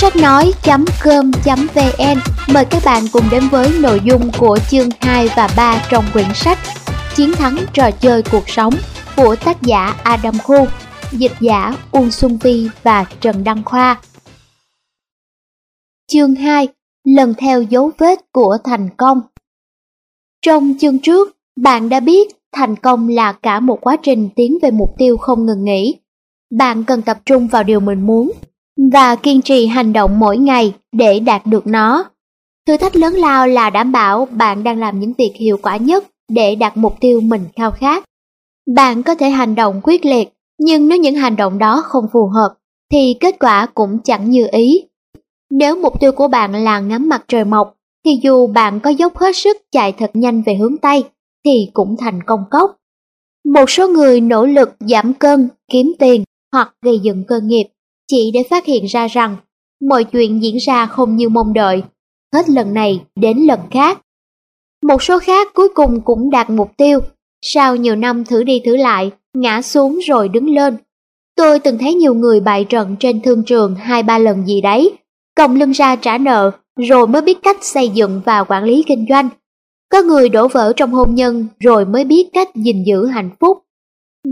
Sách nói.com.vn mời các bạn cùng đến với nội dung của chương 2 và 3 trong quyển sách Chiến thắng trò chơi cuộc sống của tác giả Adam Khu, dịch giả Uông Xuân Vi và Trần Đăng Khoa. Chương 2 Lần theo dấu vết của thành công Trong chương trước, bạn đã biết thành công là cả một quá trình tiến về mục tiêu không ngừng nghỉ. Bạn cần tập trung vào điều mình muốn và kiên trì hành động mỗi ngày để đạt được nó. Thử thách lớn lao là đảm bảo bạn đang làm những việc hiệu quả nhất để đạt mục tiêu mình khao khát. Bạn có thể hành động quyết liệt, nhưng nếu những hành động đó không phù hợp, thì kết quả cũng chẳng như ý. Nếu mục tiêu của bạn là ngắm mặt trời mọc, thì dù bạn có dốc hết sức chạy thật nhanh về hướng Tây, thì cũng thành công cốc. Một số người nỗ lực giảm cân, kiếm tiền hoặc gây dựng cơ nghiệp chỉ để phát hiện ra rằng mọi chuyện diễn ra không như mong đợi, hết lần này đến lần khác. Một số khác cuối cùng cũng đạt mục tiêu, sau nhiều năm thử đi thử lại, ngã xuống rồi đứng lên. Tôi từng thấy nhiều người bại trận trên thương trường hai ba lần gì đấy, còng lưng ra trả nợ, rồi mới biết cách xây dựng và quản lý kinh doanh. Có người đổ vỡ trong hôn nhân rồi mới biết cách gìn giữ hạnh phúc.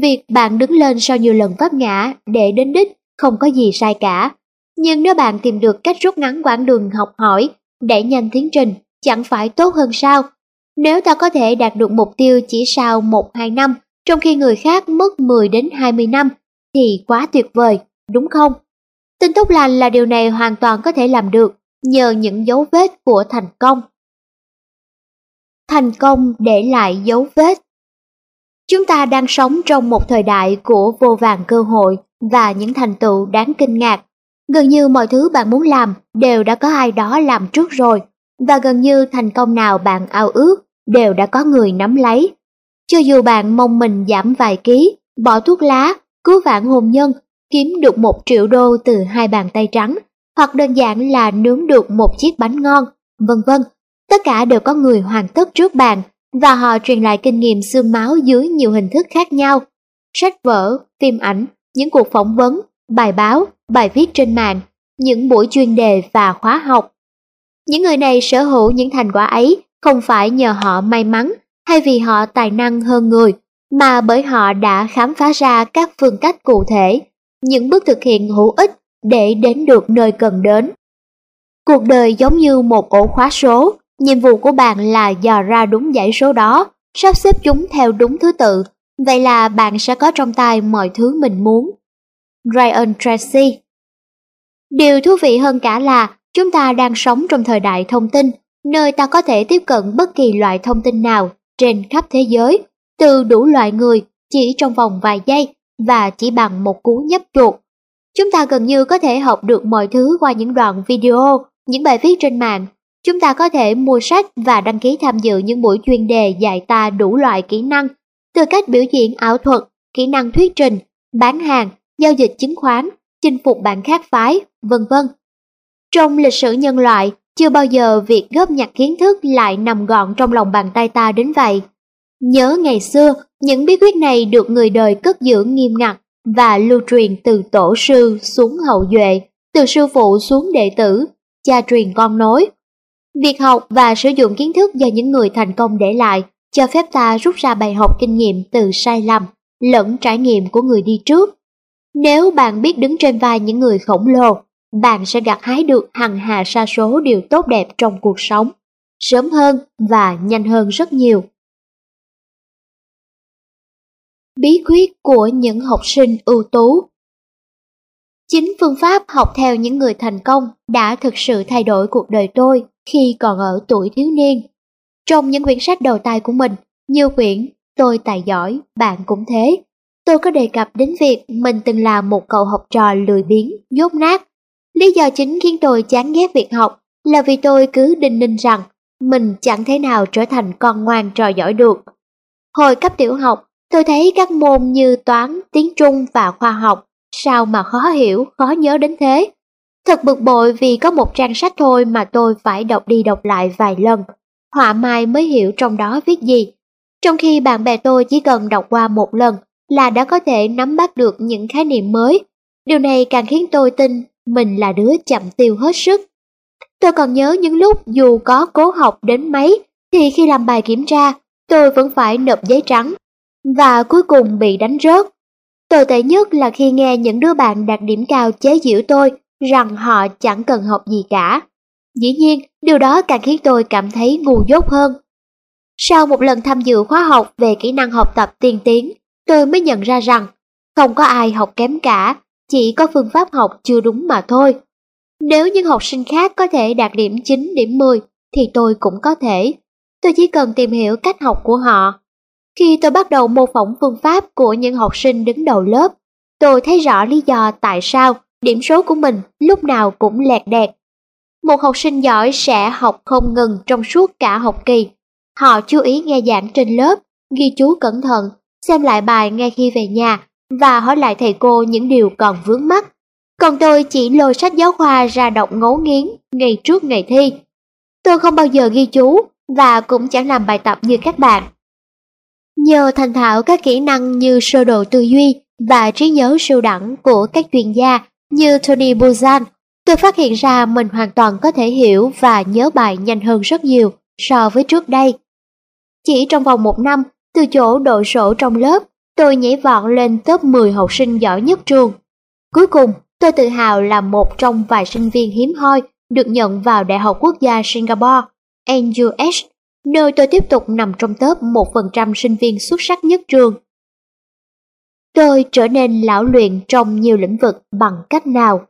Việc bạn đứng lên sau nhiều lần vấp ngã để đến đích không có gì sai cả. Nhưng nếu bạn tìm được cách rút ngắn quãng đường học hỏi, để nhanh tiến trình, chẳng phải tốt hơn sao? Nếu ta có thể đạt được mục tiêu chỉ sau 1-2 năm, trong khi người khác mất 10 đến 20 năm, thì quá tuyệt vời, đúng không? Tin tốt lành là điều này hoàn toàn có thể làm được nhờ những dấu vết của thành công. Thành công để lại dấu vết Chúng ta đang sống trong một thời đại của vô vàng cơ hội và những thành tựu đáng kinh ngạc. Gần như mọi thứ bạn muốn làm đều đã có ai đó làm trước rồi, và gần như thành công nào bạn ao ước đều đã có người nắm lấy. Cho dù bạn mong mình giảm vài ký, bỏ thuốc lá, cứu vãn hôn nhân, kiếm được một triệu đô từ hai bàn tay trắng, hoặc đơn giản là nướng được một chiếc bánh ngon, vân vân. Tất cả đều có người hoàn tất trước bạn và họ truyền lại kinh nghiệm xương máu dưới nhiều hình thức khác nhau. Sách vở, phim ảnh, những cuộc phỏng vấn, bài báo, bài viết trên mạng, những buổi chuyên đề và khóa học. Những người này sở hữu những thành quả ấy không phải nhờ họ may mắn hay vì họ tài năng hơn người, mà bởi họ đã khám phá ra các phương cách cụ thể, những bước thực hiện hữu ích để đến được nơi cần đến. Cuộc đời giống như một ổ khóa số, nhiệm vụ của bạn là dò ra đúng dãy số đó, sắp xếp chúng theo đúng thứ tự Vậy là bạn sẽ có trong tay mọi thứ mình muốn. Ryan Tracy Điều thú vị hơn cả là chúng ta đang sống trong thời đại thông tin, nơi ta có thể tiếp cận bất kỳ loại thông tin nào trên khắp thế giới, từ đủ loại người chỉ trong vòng vài giây và chỉ bằng một cú nhấp chuột. Chúng ta gần như có thể học được mọi thứ qua những đoạn video, những bài viết trên mạng. Chúng ta có thể mua sách và đăng ký tham dự những buổi chuyên đề dạy ta đủ loại kỹ năng từ cách biểu diễn ảo thuật, kỹ năng thuyết trình, bán hàng, giao dịch chứng khoán, chinh phục bạn khác phái, vân vân. Trong lịch sử nhân loại, chưa bao giờ việc góp nhặt kiến thức lại nằm gọn trong lòng bàn tay ta đến vậy. Nhớ ngày xưa, những bí quyết này được người đời cất giữ nghiêm ngặt và lưu truyền từ tổ sư xuống hậu duệ, từ sư phụ xuống đệ tử, cha truyền con nối. Việc học và sử dụng kiến thức do những người thành công để lại cho phép ta rút ra bài học kinh nghiệm từ sai lầm lẫn trải nghiệm của người đi trước. Nếu bạn biết đứng trên vai những người khổng lồ, bạn sẽ gặt hái được hằng hà sa số điều tốt đẹp trong cuộc sống, sớm hơn và nhanh hơn rất nhiều. Bí quyết của những học sinh ưu tú Chính phương pháp học theo những người thành công đã thực sự thay đổi cuộc đời tôi khi còn ở tuổi thiếu niên. Trong những quyển sách đầu tay của mình, như quyển Tôi tài giỏi, bạn cũng thế, tôi có đề cập đến việc mình từng là một cậu học trò lười biếng, nhốt nát. Lý do chính khiến tôi chán ghét việc học là vì tôi cứ đinh ninh rằng mình chẳng thể nào trở thành con ngoan trò giỏi được. Hồi cấp tiểu học, tôi thấy các môn như toán, tiếng Trung và khoa học, sao mà khó hiểu, khó nhớ đến thế. Thật bực bội vì có một trang sách thôi mà tôi phải đọc đi đọc lại vài lần họa mai mới hiểu trong đó viết gì. Trong khi bạn bè tôi chỉ cần đọc qua một lần là đã có thể nắm bắt được những khái niệm mới. Điều này càng khiến tôi tin mình là đứa chậm tiêu hết sức. Tôi còn nhớ những lúc dù có cố học đến mấy, thì khi làm bài kiểm tra, tôi vẫn phải nộp giấy trắng và cuối cùng bị đánh rớt. Tồi tệ nhất là khi nghe những đứa bạn đạt điểm cao chế giễu tôi rằng họ chẳng cần học gì cả. Dĩ nhiên, điều đó càng khiến tôi cảm thấy ngu dốt hơn. Sau một lần tham dự khóa học về kỹ năng học tập tiên tiến, tôi mới nhận ra rằng không có ai học kém cả, chỉ có phương pháp học chưa đúng mà thôi. Nếu những học sinh khác có thể đạt điểm 9, điểm 10 thì tôi cũng có thể. Tôi chỉ cần tìm hiểu cách học của họ. Khi tôi bắt đầu mô phỏng phương pháp của những học sinh đứng đầu lớp, tôi thấy rõ lý do tại sao điểm số của mình lúc nào cũng lẹt đẹt. Một học sinh giỏi sẽ học không ngừng trong suốt cả học kỳ. Họ chú ý nghe giảng trên lớp, ghi chú cẩn thận, xem lại bài ngay khi về nhà và hỏi lại thầy cô những điều còn vướng mắt. Còn tôi chỉ lôi sách giáo khoa ra đọc ngấu nghiến ngày trước ngày thi. Tôi không bao giờ ghi chú và cũng chẳng làm bài tập như các bạn. Nhờ thành thạo các kỹ năng như sơ đồ tư duy và trí nhớ siêu đẳng của các chuyên gia như Tony Buzan, tôi phát hiện ra mình hoàn toàn có thể hiểu và nhớ bài nhanh hơn rất nhiều so với trước đây. Chỉ trong vòng một năm, từ chỗ độ sổ trong lớp, tôi nhảy vọt lên top 10 học sinh giỏi nhất trường. Cuối cùng, tôi tự hào là một trong vài sinh viên hiếm hoi được nhận vào Đại học Quốc gia Singapore, NUS, nơi tôi tiếp tục nằm trong top 1% sinh viên xuất sắc nhất trường. Tôi trở nên lão luyện trong nhiều lĩnh vực bằng cách nào?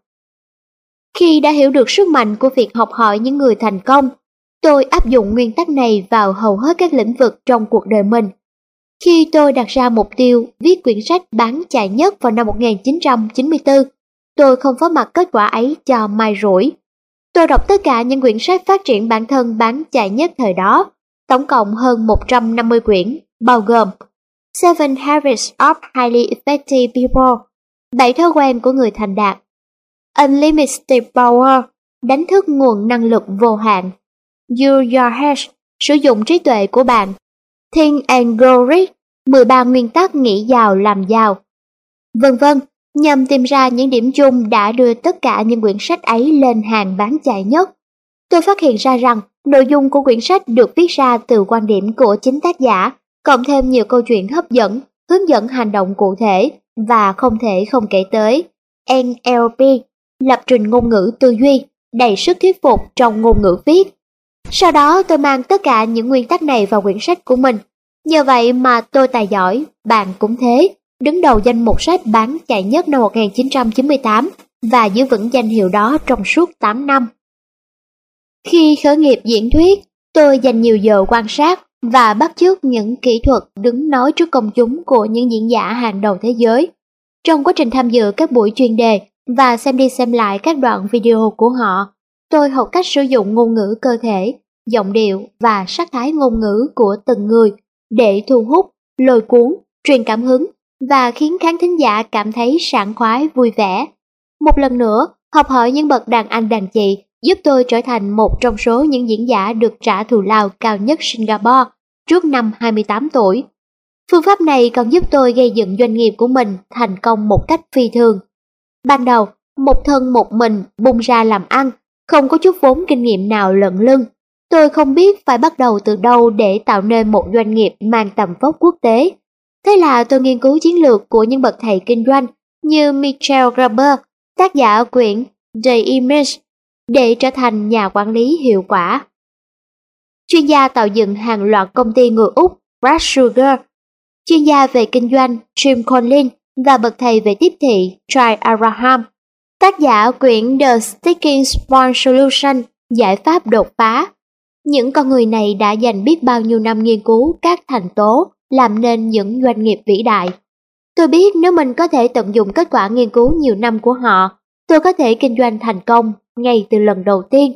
Khi đã hiểu được sức mạnh của việc học hỏi những người thành công, tôi áp dụng nguyên tắc này vào hầu hết các lĩnh vực trong cuộc đời mình. Khi tôi đặt ra mục tiêu viết quyển sách bán chạy nhất vào năm 1994, tôi không phó mặc kết quả ấy cho mai rủi. Tôi đọc tất cả những quyển sách phát triển bản thân bán chạy nhất thời đó, tổng cộng hơn 150 quyển, bao gồm Seven Habits of Highly Effective People, bảy thói quen của người thành đạt, Unlimited Power, đánh thức nguồn năng lực vô hạn, Use Your Head, sử dụng trí tuệ của bạn, Think and Grow Rich, 13 nguyên tắc nghĩ giàu làm giàu, vân vân, nhằm tìm ra những điểm chung đã đưa tất cả những quyển sách ấy lên hàng bán chạy nhất. Tôi phát hiện ra rằng nội dung của quyển sách được viết ra từ quan điểm của chính tác giả, cộng thêm nhiều câu chuyện hấp dẫn, hướng dẫn hành động cụ thể và không thể không kể tới. NLP, lập trình ngôn ngữ tư duy, đầy sức thuyết phục trong ngôn ngữ viết. Sau đó tôi mang tất cả những nguyên tắc này vào quyển sách của mình. Nhờ vậy mà tôi tài giỏi, bạn cũng thế, đứng đầu danh mục sách bán chạy nhất năm 1998 và giữ vững danh hiệu đó trong suốt 8 năm. Khi khởi nghiệp diễn thuyết, tôi dành nhiều giờ quan sát và bắt chước những kỹ thuật đứng nói trước công chúng của những diễn giả hàng đầu thế giới. Trong quá trình tham dự các buổi chuyên đề và xem đi xem lại các đoạn video của họ, tôi học cách sử dụng ngôn ngữ cơ thể, giọng điệu và sắc thái ngôn ngữ của từng người để thu hút, lôi cuốn, truyền cảm hứng và khiến khán thính giả cảm thấy sảng khoái vui vẻ. Một lần nữa, học hỏi những bậc đàn anh đàn chị giúp tôi trở thành một trong số những diễn giả được trả thù lao cao nhất Singapore trước năm 28 tuổi. Phương pháp này còn giúp tôi gây dựng doanh nghiệp của mình thành công một cách phi thường. Ban đầu, một thân một mình bung ra làm ăn, không có chút vốn kinh nghiệm nào lận lưng. Tôi không biết phải bắt đầu từ đâu để tạo nên một doanh nghiệp mang tầm vóc quốc tế. Thế là tôi nghiên cứu chiến lược của những bậc thầy kinh doanh như Michel Graber, tác giả quyển The Image, để trở thành nhà quản lý hiệu quả. Chuyên gia tạo dựng hàng loạt công ty người Úc Brad Sugar, chuyên gia về kinh doanh Jim Collins và bậc thầy về tiếp thị Trey Araham. tác giả quyển The Sticking Spawn Solution, giải pháp đột phá. Những con người này đã dành biết bao nhiêu năm nghiên cứu các thành tố làm nên những doanh nghiệp vĩ đại. Tôi biết nếu mình có thể tận dụng kết quả nghiên cứu nhiều năm của họ, tôi có thể kinh doanh thành công ngay từ lần đầu tiên.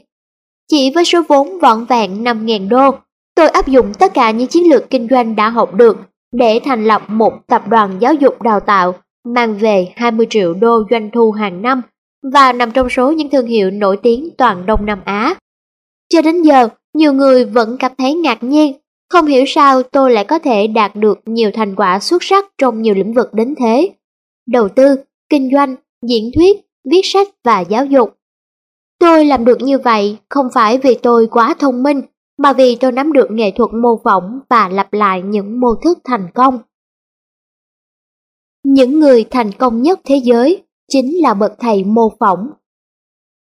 Chỉ với số vốn vọn vẹn 5.000 đô, tôi áp dụng tất cả những chiến lược kinh doanh đã học được để thành lập một tập đoàn giáo dục đào tạo mang về 20 triệu đô doanh thu hàng năm và nằm trong số những thương hiệu nổi tiếng toàn Đông Nam Á. Cho đến giờ, nhiều người vẫn cảm thấy ngạc nhiên không hiểu sao tôi lại có thể đạt được nhiều thành quả xuất sắc trong nhiều lĩnh vực đến thế. Đầu tư, kinh doanh, diễn thuyết, viết sách và giáo dục. Tôi làm được như vậy không phải vì tôi quá thông minh, mà vì tôi nắm được nghệ thuật mô phỏng và lặp lại những mô thức thành công. Những người thành công nhất thế giới chính là bậc thầy mô phỏng.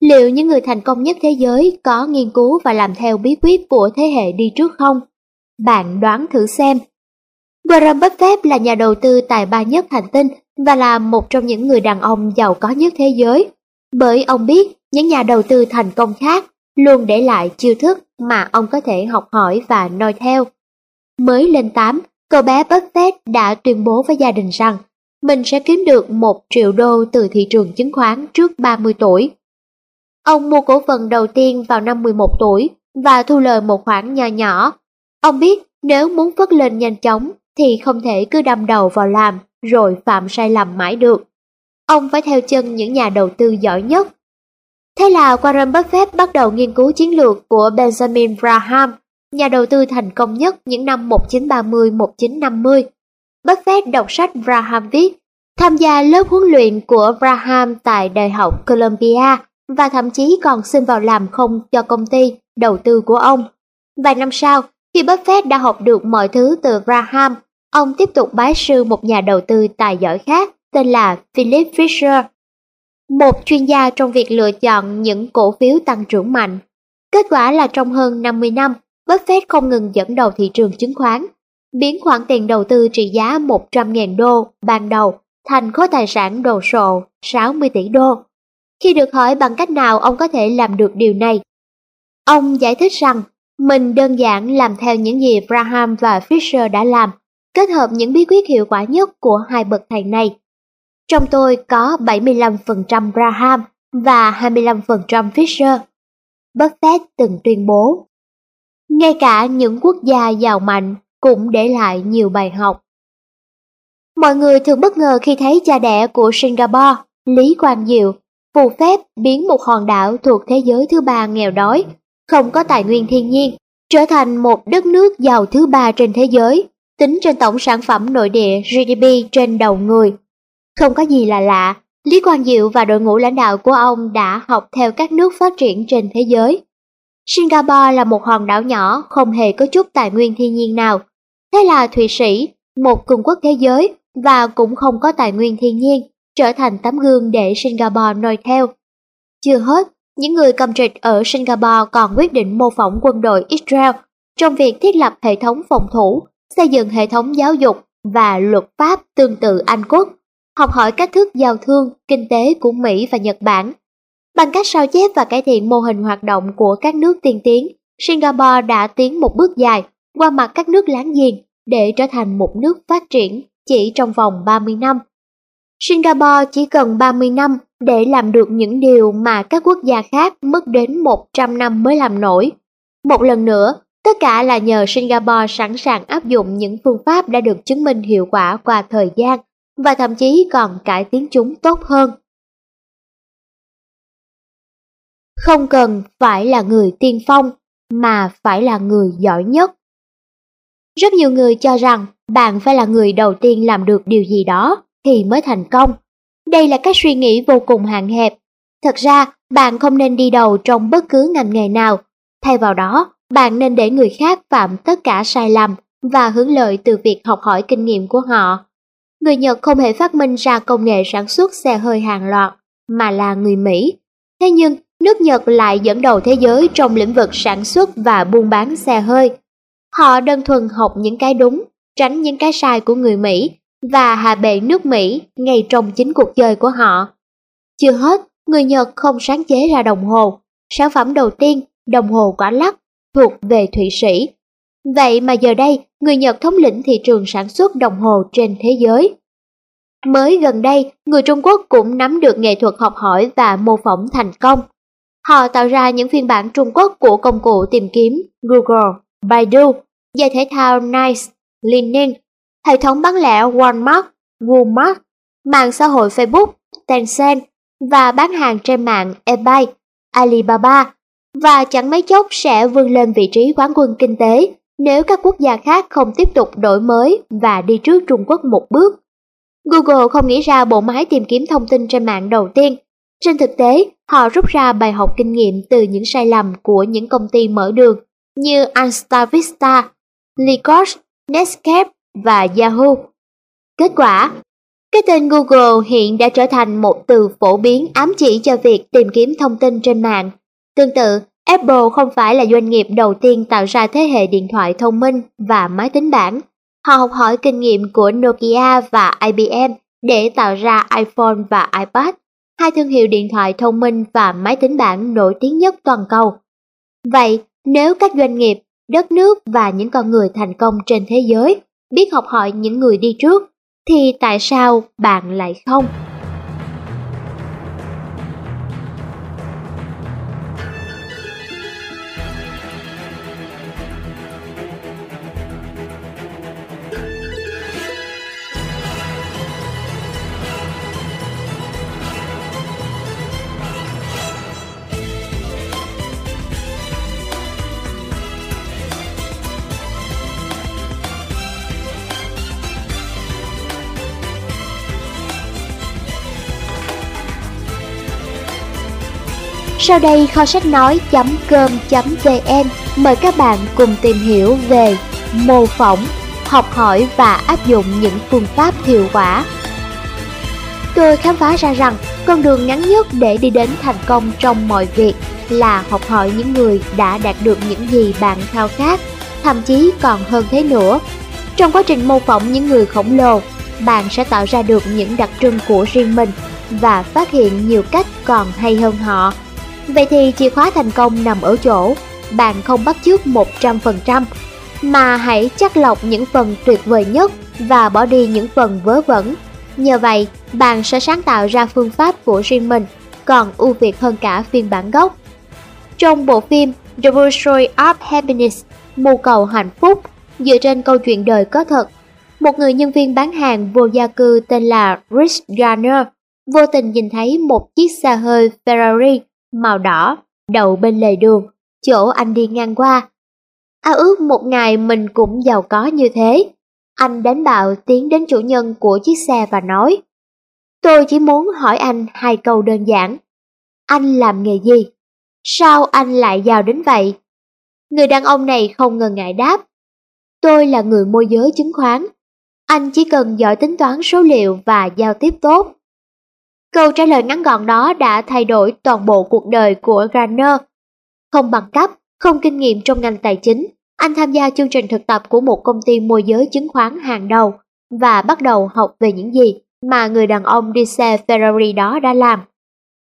Liệu những người thành công nhất thế giới có nghiên cứu và làm theo bí quyết của thế hệ đi trước không? Bạn đoán thử xem. Warren Buffett là nhà đầu tư tài ba nhất hành tinh và là một trong những người đàn ông giàu có nhất thế giới. Bởi ông biết, những nhà đầu tư thành công khác luôn để lại chiêu thức mà ông có thể học hỏi và noi theo. Mới lên 8, cậu bé Buffett đã tuyên bố với gia đình rằng mình sẽ kiếm được 1 triệu đô từ thị trường chứng khoán trước 30 tuổi. Ông mua cổ phần đầu tiên vào năm 11 tuổi và thu lời một khoản nhỏ nhỏ. Ông biết nếu muốn vất lên nhanh chóng thì không thể cứ đâm đầu vào làm rồi phạm sai lầm mãi được. Ông phải theo chân những nhà đầu tư giỏi nhất. Thế là Warren Buffett bắt đầu nghiên cứu chiến lược của Benjamin Graham, nhà đầu tư thành công nhất những năm 1930-1950. Buffett đọc sách Graham viết, tham gia lớp huấn luyện của Graham tại Đại học Columbia và thậm chí còn xin vào làm không cho công ty đầu tư của ông. Vài năm sau, khi Buffett đã học được mọi thứ từ Graham, ông tiếp tục bái sư một nhà đầu tư tài giỏi khác tên là Philip Fisher, một chuyên gia trong việc lựa chọn những cổ phiếu tăng trưởng mạnh. Kết quả là trong hơn 50 năm, Buffett không ngừng dẫn đầu thị trường chứng khoán, biến khoản tiền đầu tư trị giá 100.000 đô ban đầu thành khối tài sản đồ sộ 60 tỷ đô. Khi được hỏi bằng cách nào ông có thể làm được điều này, ông giải thích rằng mình đơn giản làm theo những gì Graham và Fisher đã làm, kết hợp những bí quyết hiệu quả nhất của hai bậc thầy này. Trong tôi có 75% Graham và 25% Fisher. Buffett từng tuyên bố. Ngay cả những quốc gia giàu mạnh cũng để lại nhiều bài học. Mọi người thường bất ngờ khi thấy cha đẻ của Singapore, Lý Quang Diệu, phù phép biến một hòn đảo thuộc thế giới thứ ba nghèo đói, không có tài nguyên thiên nhiên, trở thành một đất nước giàu thứ ba trên thế giới, tính trên tổng sản phẩm nội địa GDP trên đầu người. Không có gì là lạ, Lý Quang Diệu và đội ngũ lãnh đạo của ông đã học theo các nước phát triển trên thế giới. Singapore là một hòn đảo nhỏ không hề có chút tài nguyên thiên nhiên nào. Thế là Thụy Sĩ, một cường quốc thế giới và cũng không có tài nguyên thiên nhiên, trở thành tấm gương để Singapore noi theo. Chưa hết, những người cầm trịch ở Singapore còn quyết định mô phỏng quân đội Israel trong việc thiết lập hệ thống phòng thủ, xây dựng hệ thống giáo dục và luật pháp tương tự Anh quốc, học hỏi cách thức giao thương, kinh tế của Mỹ và Nhật Bản. Bằng cách sao chép và cải thiện mô hình hoạt động của các nước tiên tiến, Singapore đã tiến một bước dài qua mặt các nước láng giềng để trở thành một nước phát triển chỉ trong vòng 30 năm. Singapore chỉ cần 30 năm để làm được những điều mà các quốc gia khác mất đến 100 năm mới làm nổi. Một lần nữa, tất cả là nhờ Singapore sẵn sàng áp dụng những phương pháp đã được chứng minh hiệu quả qua thời gian và thậm chí còn cải tiến chúng tốt hơn. Không cần phải là người tiên phong, mà phải là người giỏi nhất. Rất nhiều người cho rằng bạn phải là người đầu tiên làm được điều gì đó thì mới thành công. Đây là cách suy nghĩ vô cùng hạn hẹp. Thật ra, bạn không nên đi đầu trong bất cứ ngành nghề nào. Thay vào đó, bạn nên để người khác phạm tất cả sai lầm và hưởng lợi từ việc học hỏi kinh nghiệm của họ. Người Nhật không hề phát minh ra công nghệ sản xuất xe hơi hàng loạt, mà là người Mỹ. Thế nhưng, nước Nhật lại dẫn đầu thế giới trong lĩnh vực sản xuất và buôn bán xe hơi. Họ đơn thuần học những cái đúng, tránh những cái sai của người Mỹ và hạ bệ nước Mỹ ngay trong chính cuộc chơi của họ. Chưa hết, người Nhật không sáng chế ra đồng hồ. Sản phẩm đầu tiên, đồng hồ quả lắc, thuộc về Thụy Sĩ. Vậy mà giờ đây, người Nhật thống lĩnh thị trường sản xuất đồng hồ trên thế giới. Mới gần đây, người Trung Quốc cũng nắm được nghệ thuật học hỏi và mô phỏng thành công. Họ tạo ra những phiên bản Trung Quốc của công cụ tìm kiếm Google, Baidu, giày thể thao Nice, Linen, hệ thống bán lẻ Walmart, Walmart, mạng xã hội Facebook, Tencent và bán hàng trên mạng eBay, Alibaba và chẳng mấy chốc sẽ vươn lên vị trí quán quân kinh tế nếu các quốc gia khác không tiếp tục đổi mới và đi trước Trung Quốc một bước. Google không nghĩ ra bộ máy tìm kiếm thông tin trên mạng đầu tiên, Trên thực tế, họ rút ra bài học kinh nghiệm từ những sai lầm của những công ty mở đường như Alstavista, Lycos, Netscape và Yahoo. Kết quả, cái tên Google hiện đã trở thành một từ phổ biến ám chỉ cho việc tìm kiếm thông tin trên mạng. Tương tự, Apple không phải là doanh nghiệp đầu tiên tạo ra thế hệ điện thoại thông minh và máy tính bảng. Họ học hỏi kinh nghiệm của Nokia và IBM để tạo ra iPhone và iPad, hai thương hiệu điện thoại thông minh và máy tính bảng nổi tiếng nhất toàn cầu. Vậy, nếu các doanh nghiệp, đất nước và những con người thành công trên thế giới biết học hỏi những người đi trước, thì tại sao bạn lại không? Sau đây kho sách nói.com.vn mời các bạn cùng tìm hiểu về mô phỏng, học hỏi và áp dụng những phương pháp hiệu quả. Tôi khám phá ra rằng con đường ngắn nhất để đi đến thành công trong mọi việc là học hỏi những người đã đạt được những gì bạn khao khát, thậm chí còn hơn thế nữa. Trong quá trình mô phỏng những người khổng lồ, bạn sẽ tạo ra được những đặc trưng của riêng mình và phát hiện nhiều cách còn hay hơn họ Vậy thì chìa khóa thành công nằm ở chỗ, bạn không bắt chước 100%, mà hãy chắc lọc những phần tuyệt vời nhất và bỏ đi những phần vớ vẩn. Nhờ vậy, bạn sẽ sáng tạo ra phương pháp của riêng mình, còn ưu việt hơn cả phiên bản gốc. Trong bộ phim The Pursuit of Happiness, mưu cầu hạnh phúc, dựa trên câu chuyện đời có thật, một người nhân viên bán hàng vô gia cư tên là Rich Garner vô tình nhìn thấy một chiếc xe hơi Ferrari màu đỏ, đầu bên lề đường, chỗ anh đi ngang qua. Ao ước một ngày mình cũng giàu có như thế. Anh đánh bạo tiến đến chủ nhân của chiếc xe và nói Tôi chỉ muốn hỏi anh hai câu đơn giản. Anh làm nghề gì? Sao anh lại giàu đến vậy? Người đàn ông này không ngần ngại đáp. Tôi là người môi giới chứng khoán. Anh chỉ cần giỏi tính toán số liệu và giao tiếp tốt Câu trả lời ngắn gọn đó đã thay đổi toàn bộ cuộc đời của Garner. Không bằng cấp, không kinh nghiệm trong ngành tài chính, anh tham gia chương trình thực tập của một công ty môi giới chứng khoán hàng đầu và bắt đầu học về những gì mà người đàn ông đi xe Ferrari đó đã làm.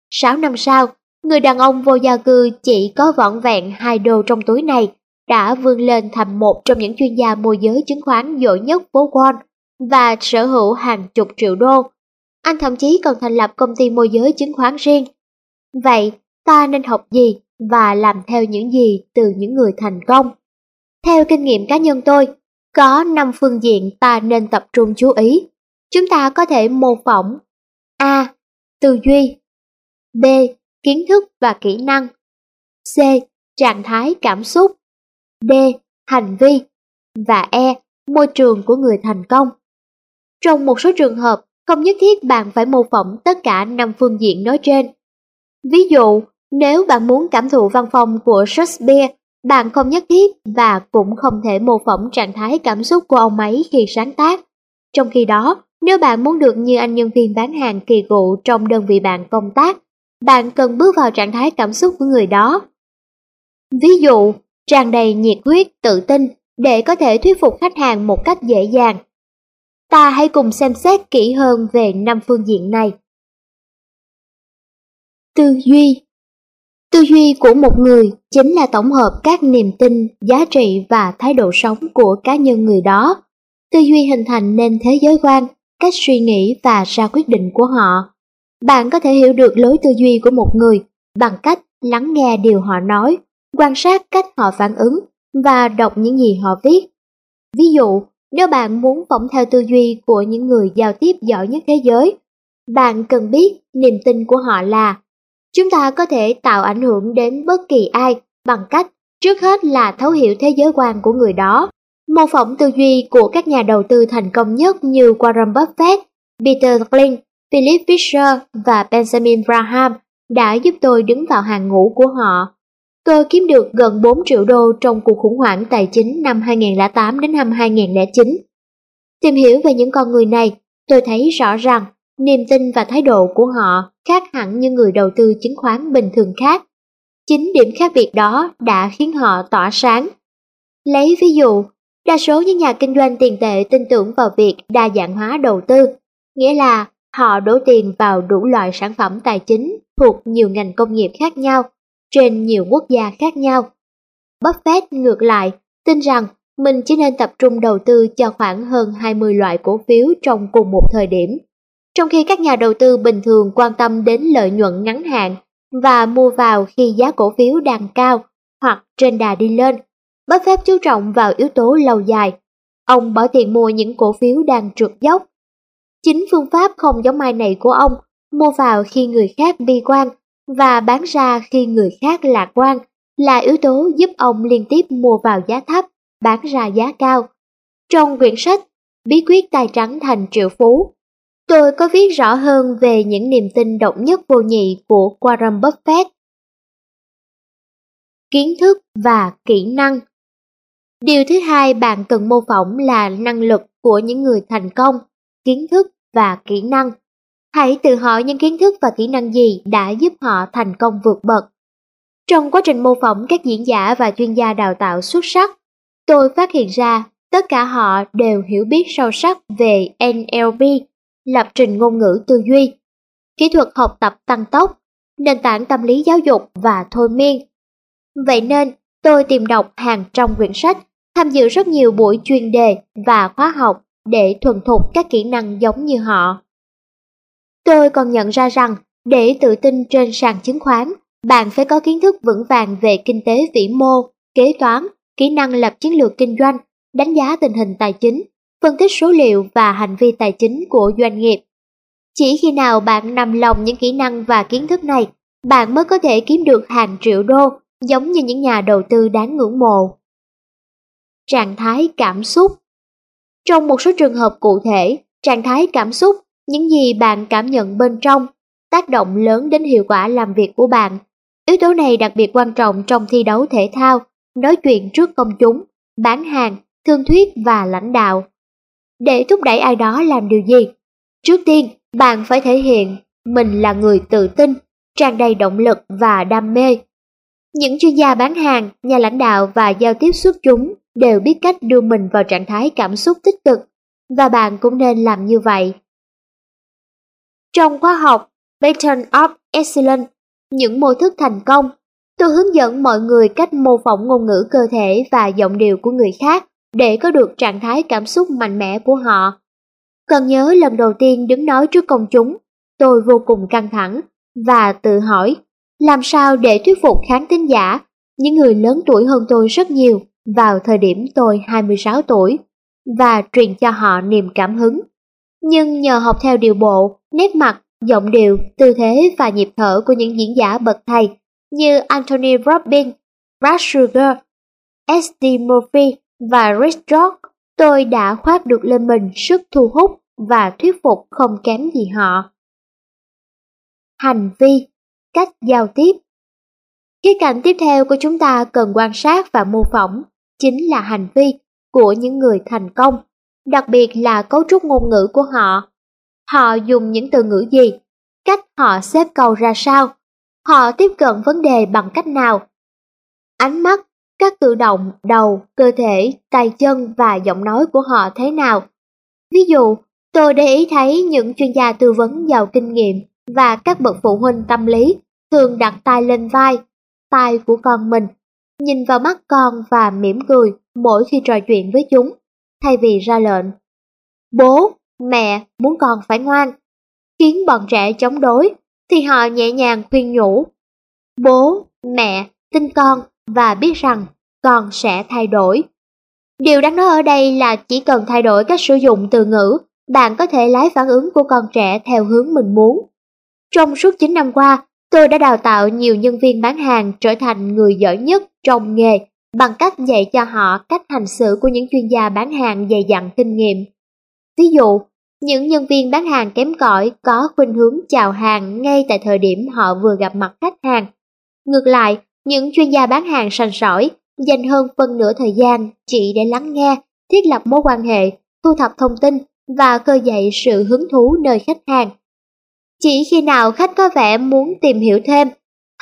Sáu năm sau, người đàn ông vô gia cư chỉ có vỏn vẹn hai đô trong túi này đã vươn lên thành một trong những chuyên gia môi giới chứng khoán giỏi nhất phố Wall và sở hữu hàng chục triệu đô anh thậm chí còn thành lập công ty môi giới chứng khoán riêng. Vậy, ta nên học gì và làm theo những gì từ những người thành công? Theo kinh nghiệm cá nhân tôi, có 5 phương diện ta nên tập trung chú ý. Chúng ta có thể mô phỏng A. Tư duy B. Kiến thức và kỹ năng C. Trạng thái cảm xúc D. Hành vi và E. Môi trường của người thành công. Trong một số trường hợp, không nhất thiết bạn phải mô phỏng tất cả năm phương diện nói trên. Ví dụ, nếu bạn muốn cảm thụ văn phòng của Shakespeare, bạn không nhất thiết và cũng không thể mô phỏng trạng thái cảm xúc của ông ấy khi sáng tác. Trong khi đó, nếu bạn muốn được như anh nhân viên bán hàng kỳ cựu trong đơn vị bạn công tác, bạn cần bước vào trạng thái cảm xúc của người đó. Ví dụ, tràn đầy nhiệt huyết, tự tin để có thể thuyết phục khách hàng một cách dễ dàng Ta hãy cùng xem xét kỹ hơn về năm phương diện này. Tư duy Tư duy của một người chính là tổng hợp các niềm tin, giá trị và thái độ sống của cá nhân người đó. Tư duy hình thành nên thế giới quan, cách suy nghĩ và ra quyết định của họ. Bạn có thể hiểu được lối tư duy của một người bằng cách lắng nghe điều họ nói, quan sát cách họ phản ứng và đọc những gì họ viết. Ví dụ, nếu bạn muốn phỏng theo tư duy của những người giao tiếp giỏi nhất thế giới, bạn cần biết niềm tin của họ là chúng ta có thể tạo ảnh hưởng đến bất kỳ ai bằng cách trước hết là thấu hiểu thế giới quan của người đó. Mô phỏng tư duy của các nhà đầu tư thành công nhất như Warren Buffett, Peter Thiel Philip Fisher và Benjamin Graham đã giúp tôi đứng vào hàng ngũ của họ. Tôi kiếm được gần 4 triệu đô trong cuộc khủng hoảng tài chính năm 2008 đến năm 2009. Tìm hiểu về những con người này, tôi thấy rõ ràng niềm tin và thái độ của họ khác hẳn như người đầu tư chứng khoán bình thường khác. Chính điểm khác biệt đó đã khiến họ tỏa sáng. Lấy ví dụ, đa số những nhà kinh doanh tiền tệ tin tưởng vào việc đa dạng hóa đầu tư, nghĩa là họ đổ tiền vào đủ loại sản phẩm tài chính thuộc nhiều ngành công nghiệp khác nhau, trên nhiều quốc gia khác nhau. Buffett ngược lại, tin rằng mình chỉ nên tập trung đầu tư cho khoảng hơn 20 loại cổ phiếu trong cùng một thời điểm. Trong khi các nhà đầu tư bình thường quan tâm đến lợi nhuận ngắn hạn và mua vào khi giá cổ phiếu đang cao hoặc trên đà đi lên, Buffett chú trọng vào yếu tố lâu dài. Ông bỏ tiền mua những cổ phiếu đang trượt dốc. Chính phương pháp không giống mai này của ông, mua vào khi người khác bi quan và bán ra khi người khác lạc quan là yếu tố giúp ông liên tiếp mua vào giá thấp, bán ra giá cao. Trong quyển sách Bí quyết tài trắng thành triệu phú, tôi có viết rõ hơn về những niềm tin độc nhất vô nhị của Warren Buffett. Kiến thức và kỹ năng Điều thứ hai bạn cần mô phỏng là năng lực của những người thành công, kiến thức và kỹ năng. Hãy tự hỏi những kiến thức và kỹ năng gì đã giúp họ thành công vượt bậc. Trong quá trình mô phỏng các diễn giả và chuyên gia đào tạo xuất sắc, tôi phát hiện ra tất cả họ đều hiểu biết sâu sắc về NLP, lập trình ngôn ngữ tư duy, kỹ thuật học tập tăng tốc, nền tảng tâm lý giáo dục và thôi miên. Vậy nên, tôi tìm đọc hàng trăm quyển sách, tham dự rất nhiều buổi chuyên đề và khóa học để thuần thục các kỹ năng giống như họ. Tôi còn nhận ra rằng để tự tin trên sàn chứng khoán, bạn phải có kiến thức vững vàng về kinh tế vĩ mô, kế toán, kỹ năng lập chiến lược kinh doanh, đánh giá tình hình tài chính, phân tích số liệu và hành vi tài chính của doanh nghiệp. Chỉ khi nào bạn nằm lòng những kỹ năng và kiến thức này, bạn mới có thể kiếm được hàng triệu đô giống như những nhà đầu tư đáng ngưỡng mộ. Trạng thái cảm xúc Trong một số trường hợp cụ thể, trạng thái cảm xúc những gì bạn cảm nhận bên trong tác động lớn đến hiệu quả làm việc của bạn. Yếu tố này đặc biệt quan trọng trong thi đấu thể thao, nói chuyện trước công chúng, bán hàng, thương thuyết và lãnh đạo. Để thúc đẩy ai đó làm điều gì? Trước tiên, bạn phải thể hiện mình là người tự tin, tràn đầy động lực và đam mê. Những chuyên gia bán hàng, nhà lãnh đạo và giao tiếp xuất chúng đều biết cách đưa mình vào trạng thái cảm xúc tích cực, và bạn cũng nên làm như vậy. Trong khóa học Pattern of Excellence, những mô thức thành công, tôi hướng dẫn mọi người cách mô phỏng ngôn ngữ cơ thể và giọng điệu của người khác để có được trạng thái cảm xúc mạnh mẽ của họ. Cần nhớ lần đầu tiên đứng nói trước công chúng, tôi vô cùng căng thẳng và tự hỏi làm sao để thuyết phục khán thính giả, những người lớn tuổi hơn tôi rất nhiều vào thời điểm tôi 26 tuổi và truyền cho họ niềm cảm hứng. Nhưng nhờ học theo điều bộ, nét mặt, giọng điệu, tư thế và nhịp thở của những diễn giả bậc thầy như Anthony Robbins, Brad Sugar, S.D. Murphy và Rich Rock, tôi đã khoác được lên mình sức thu hút và thuyết phục không kém gì họ. Hành vi, cách giao tiếp Khía cạnh tiếp theo của chúng ta cần quan sát và mô phỏng chính là hành vi của những người thành công, đặc biệt là cấu trúc ngôn ngữ của họ Họ dùng những từ ngữ gì? Cách họ xếp câu ra sao? Họ tiếp cận vấn đề bằng cách nào? Ánh mắt, các cử động, đầu, cơ thể, tay chân và giọng nói của họ thế nào? Ví dụ, tôi để ý thấy những chuyên gia tư vấn giàu kinh nghiệm và các bậc phụ huynh tâm lý thường đặt tay lên vai, tay của con mình, nhìn vào mắt con và mỉm cười mỗi khi trò chuyện với chúng, thay vì ra lệnh. Bố, mẹ muốn con phải ngoan, khiến bọn trẻ chống đối, thì họ nhẹ nhàng khuyên nhủ. Bố, mẹ tin con và biết rằng con sẽ thay đổi. Điều đáng nói ở đây là chỉ cần thay đổi cách sử dụng từ ngữ, bạn có thể lái phản ứng của con trẻ theo hướng mình muốn. Trong suốt 9 năm qua, tôi đã đào tạo nhiều nhân viên bán hàng trở thành người giỏi nhất trong nghề bằng cách dạy cho họ cách hành xử của những chuyên gia bán hàng dày dặn kinh nghiệm. Ví dụ, những nhân viên bán hàng kém cỏi có khuynh hướng chào hàng ngay tại thời điểm họ vừa gặp mặt khách hàng. Ngược lại, những chuyên gia bán hàng sành sỏi dành hơn phân nửa thời gian chỉ để lắng nghe, thiết lập mối quan hệ, thu thập thông tin và khơi dậy sự hứng thú nơi khách hàng. Chỉ khi nào khách có vẻ muốn tìm hiểu thêm,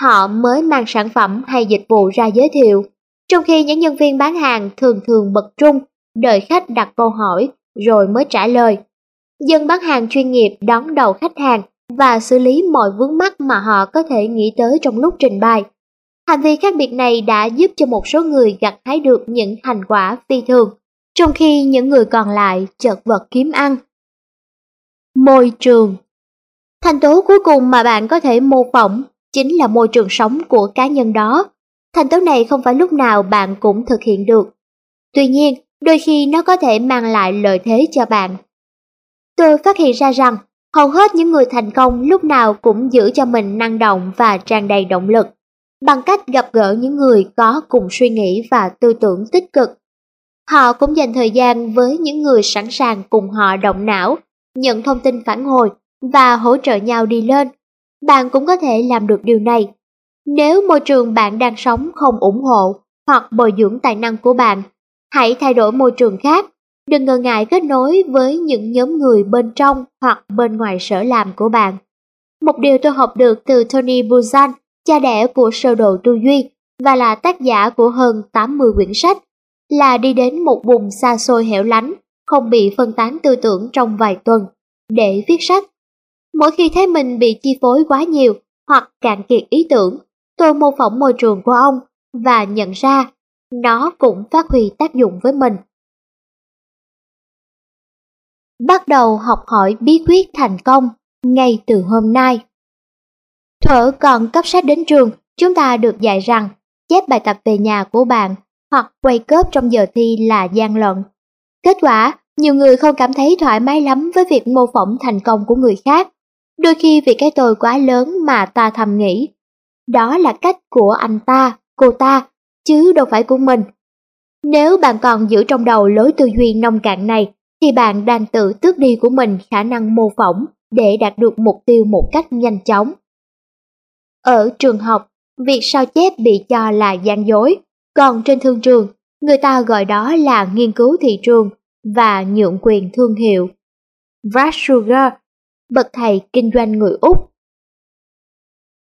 họ mới mang sản phẩm hay dịch vụ ra giới thiệu, trong khi những nhân viên bán hàng thường thường bật trung, đợi khách đặt câu hỏi rồi mới trả lời. Dân bán hàng chuyên nghiệp đón đầu khách hàng và xử lý mọi vướng mắc mà họ có thể nghĩ tới trong lúc trình bày. Hành vi khác biệt này đã giúp cho một số người gặt hái được những thành quả phi thường, trong khi những người còn lại chật vật kiếm ăn. Môi trường Thành tố cuối cùng mà bạn có thể mô phỏng chính là môi trường sống của cá nhân đó. Thành tố này không phải lúc nào bạn cũng thực hiện được. Tuy nhiên, đôi khi nó có thể mang lại lợi thế cho bạn. Tôi phát hiện ra rằng hầu hết những người thành công lúc nào cũng giữ cho mình năng động và tràn đầy động lực bằng cách gặp gỡ những người có cùng suy nghĩ và tư tưởng tích cực. Họ cũng dành thời gian với những người sẵn sàng cùng họ động não, nhận thông tin phản hồi và hỗ trợ nhau đi lên. Bạn cũng có thể làm được điều này. Nếu môi trường bạn đang sống không ủng hộ hoặc bồi dưỡng tài năng của bạn, hãy thay đổi môi trường khác. Đừng ngần ngại kết nối với những nhóm người bên trong hoặc bên ngoài sở làm của bạn. Một điều tôi học được từ Tony Buzan cha đẻ của sơ đồ tư duy và là tác giả của hơn 80 quyển sách, là đi đến một vùng xa xôi hẻo lánh, không bị phân tán tư tưởng trong vài tuần, để viết sách. Mỗi khi thấy mình bị chi phối quá nhiều hoặc cạn kiệt ý tưởng, tôi mô phỏng môi trường của ông và nhận ra nó cũng phát huy tác dụng với mình. Bắt đầu học hỏi bí quyết thành công ngay từ hôm nay. Thuở còn cấp sách đến trường, chúng ta được dạy rằng chép bài tập về nhà của bạn hoặc quay cớp trong giờ thi là gian lận. Kết quả, nhiều người không cảm thấy thoải mái lắm với việc mô phỏng thành công của người khác. Đôi khi vì cái tôi quá lớn mà ta thầm nghĩ. Đó là cách của anh ta, cô ta, chứ đâu phải của mình. Nếu bạn còn giữ trong đầu lối tư duy nông cạn này, thì bạn đang tự tước đi của mình khả năng mô phỏng để đạt được mục tiêu một cách nhanh chóng. Ở trường học, việc sao chép bị cho là gian dối, còn trên thương trường, người ta gọi đó là nghiên cứu thị trường và nhượng quyền thương hiệu. Brad Sugar, bậc thầy kinh doanh người Úc.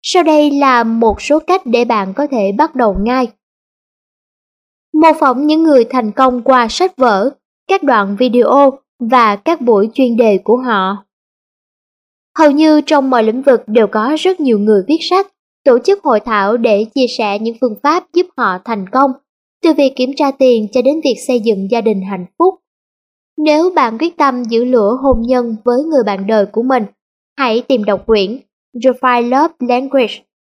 Sau đây là một số cách để bạn có thể bắt đầu ngay. Mô phỏng những người thành công qua sách vở, các đoạn video và các buổi chuyên đề của họ. Hầu như trong mọi lĩnh vực đều có rất nhiều người viết sách, tổ chức hội thảo để chia sẻ những phương pháp giúp họ thành công, từ việc kiểm tra tiền cho đến việc xây dựng gia đình hạnh phúc. Nếu bạn quyết tâm giữ lửa hôn nhân với người bạn đời của mình, hãy tìm đọc quyển The Five Love Language,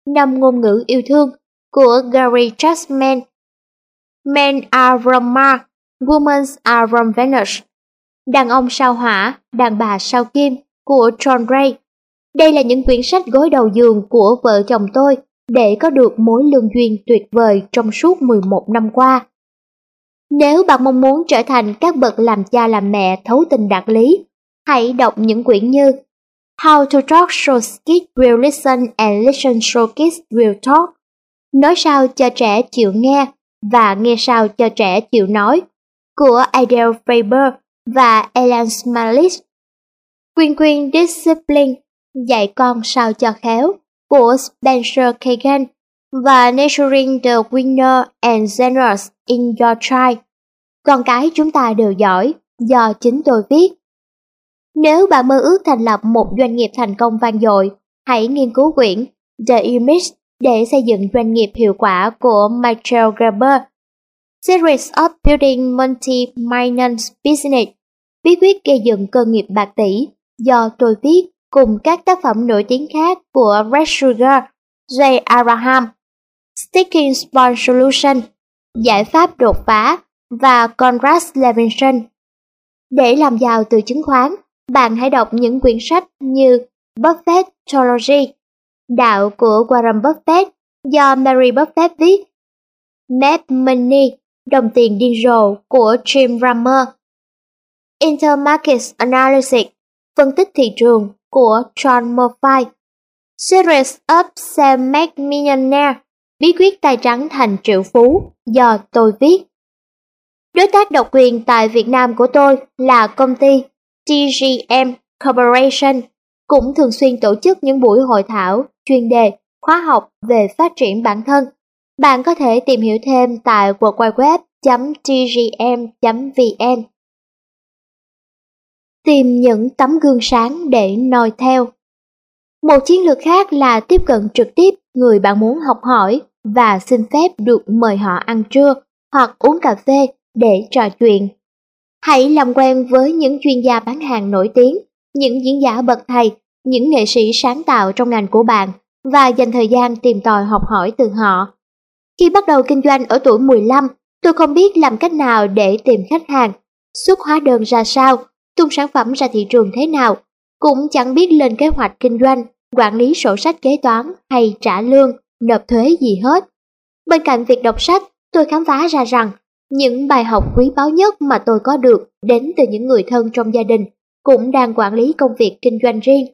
năm ngôn ngữ yêu thương của Gary Chapman. Men are from Women are from Venus. Đàn ông sao hỏa, đàn bà sao kim của John Gray. Đây là những quyển sách gối đầu giường của vợ chồng tôi để có được mối lương duyên tuyệt vời trong suốt 11 năm qua. Nếu bạn mong muốn trở thành các bậc làm cha làm mẹ thấu tình đạt lý, hãy đọc những quyển như How to Talk So Kids Will Listen and Listen So Kids Will Talk Nói sao cho trẻ chịu nghe và nghe sao cho trẻ chịu nói của Adele Faber và Ellen Smalish, Quyên Quyên Discipline Dạy con sao cho khéo của Spencer Kagan và Nurturing the Winner and Generous in Your Child. Con cái chúng ta đều giỏi do chính tôi viết. Nếu bạn mơ ước thành lập một doanh nghiệp thành công vang dội, hãy nghiên cứu quyển The Image để xây dựng doanh nghiệp hiệu quả của Michael Gerber. Series of Building Multi-Million Business Bí quyết gây dựng cơ nghiệp bạc tỷ do tôi viết cùng các tác phẩm nổi tiếng khác của Red Sugar, Jay Abraham, Sticking Spawn Solution, Giải pháp đột phá và Conrad Levinson. Để làm giàu từ chứng khoán, bạn hãy đọc những quyển sách như Buffettology, Đạo của Warren Buffett do Mary Buffett viết, Mad Money, Đồng tiền điên rồ của Jim Ramer, Intermarket Analysis phân tích thị trường của John Murphy. Series of Sam Make Millionaire, bí quyết tài trắng thành triệu phú do tôi viết. Đối tác độc quyền tại Việt Nam của tôi là công ty TGM Corporation, cũng thường xuyên tổ chức những buổi hội thảo, chuyên đề, khóa học về phát triển bản thân. Bạn có thể tìm hiểu thêm tại www.tgm.vn. Tìm những tấm gương sáng để noi theo. Một chiến lược khác là tiếp cận trực tiếp người bạn muốn học hỏi và xin phép được mời họ ăn trưa hoặc uống cà phê để trò chuyện. Hãy làm quen với những chuyên gia bán hàng nổi tiếng, những diễn giả bậc thầy, những nghệ sĩ sáng tạo trong ngành của bạn và dành thời gian tìm tòi học hỏi từ họ. Khi bắt đầu kinh doanh ở tuổi 15, tôi không biết làm cách nào để tìm khách hàng, xuất hóa đơn ra sao, tung sản phẩm ra thị trường thế nào, cũng chẳng biết lên kế hoạch kinh doanh, quản lý sổ sách kế toán hay trả lương, nộp thuế gì hết. Bên cạnh việc đọc sách, tôi khám phá ra rằng những bài học quý báu nhất mà tôi có được đến từ những người thân trong gia đình cũng đang quản lý công việc kinh doanh riêng.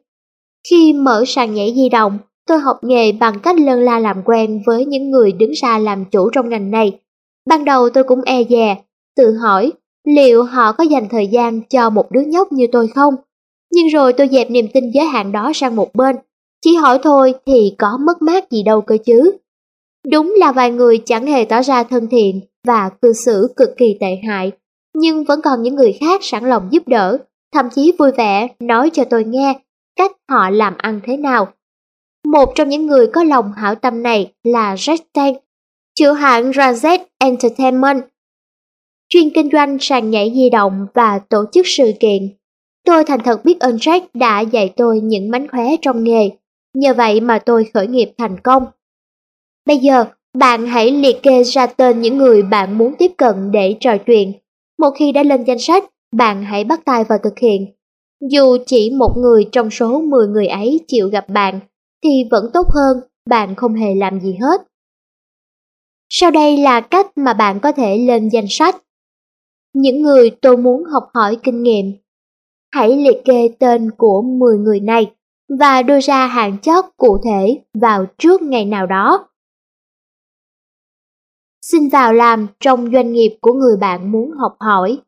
Khi mở sàn nhảy di động, tôi học nghề bằng cách lân la làm quen với những người đứng ra làm chủ trong ngành này. Ban đầu tôi cũng e dè, tự hỏi liệu họ có dành thời gian cho một đứa nhóc như tôi không? Nhưng rồi tôi dẹp niềm tin giới hạn đó sang một bên. Chỉ hỏi thôi thì có mất mát gì đâu cơ chứ. Đúng là vài người chẳng hề tỏ ra thân thiện và cư xử cực kỳ tệ hại, nhưng vẫn còn những người khác sẵn lòng giúp đỡ, thậm chí vui vẻ nói cho tôi nghe cách họ làm ăn thế nào. Một trong những người có lòng hảo tâm này là Jack Tank, chủ hãng Razet Entertainment, chuyên kinh doanh sàn nhảy di động và tổ chức sự kiện. Tôi thành thật biết ơn Jack đã dạy tôi những mánh khóe trong nghề, nhờ vậy mà tôi khởi nghiệp thành công. Bây giờ, bạn hãy liệt kê ra tên những người bạn muốn tiếp cận để trò chuyện. Một khi đã lên danh sách, bạn hãy bắt tay vào thực hiện. Dù chỉ một người trong số 10 người ấy chịu gặp bạn, thì vẫn tốt hơn bạn không hề làm gì hết. Sau đây là cách mà bạn có thể lên danh sách. Những người tôi muốn học hỏi kinh nghiệm. Hãy liệt kê tên của 10 người này và đưa ra hạn chót cụ thể vào trước ngày nào đó xin vào làm trong doanh nghiệp của người bạn muốn học hỏi.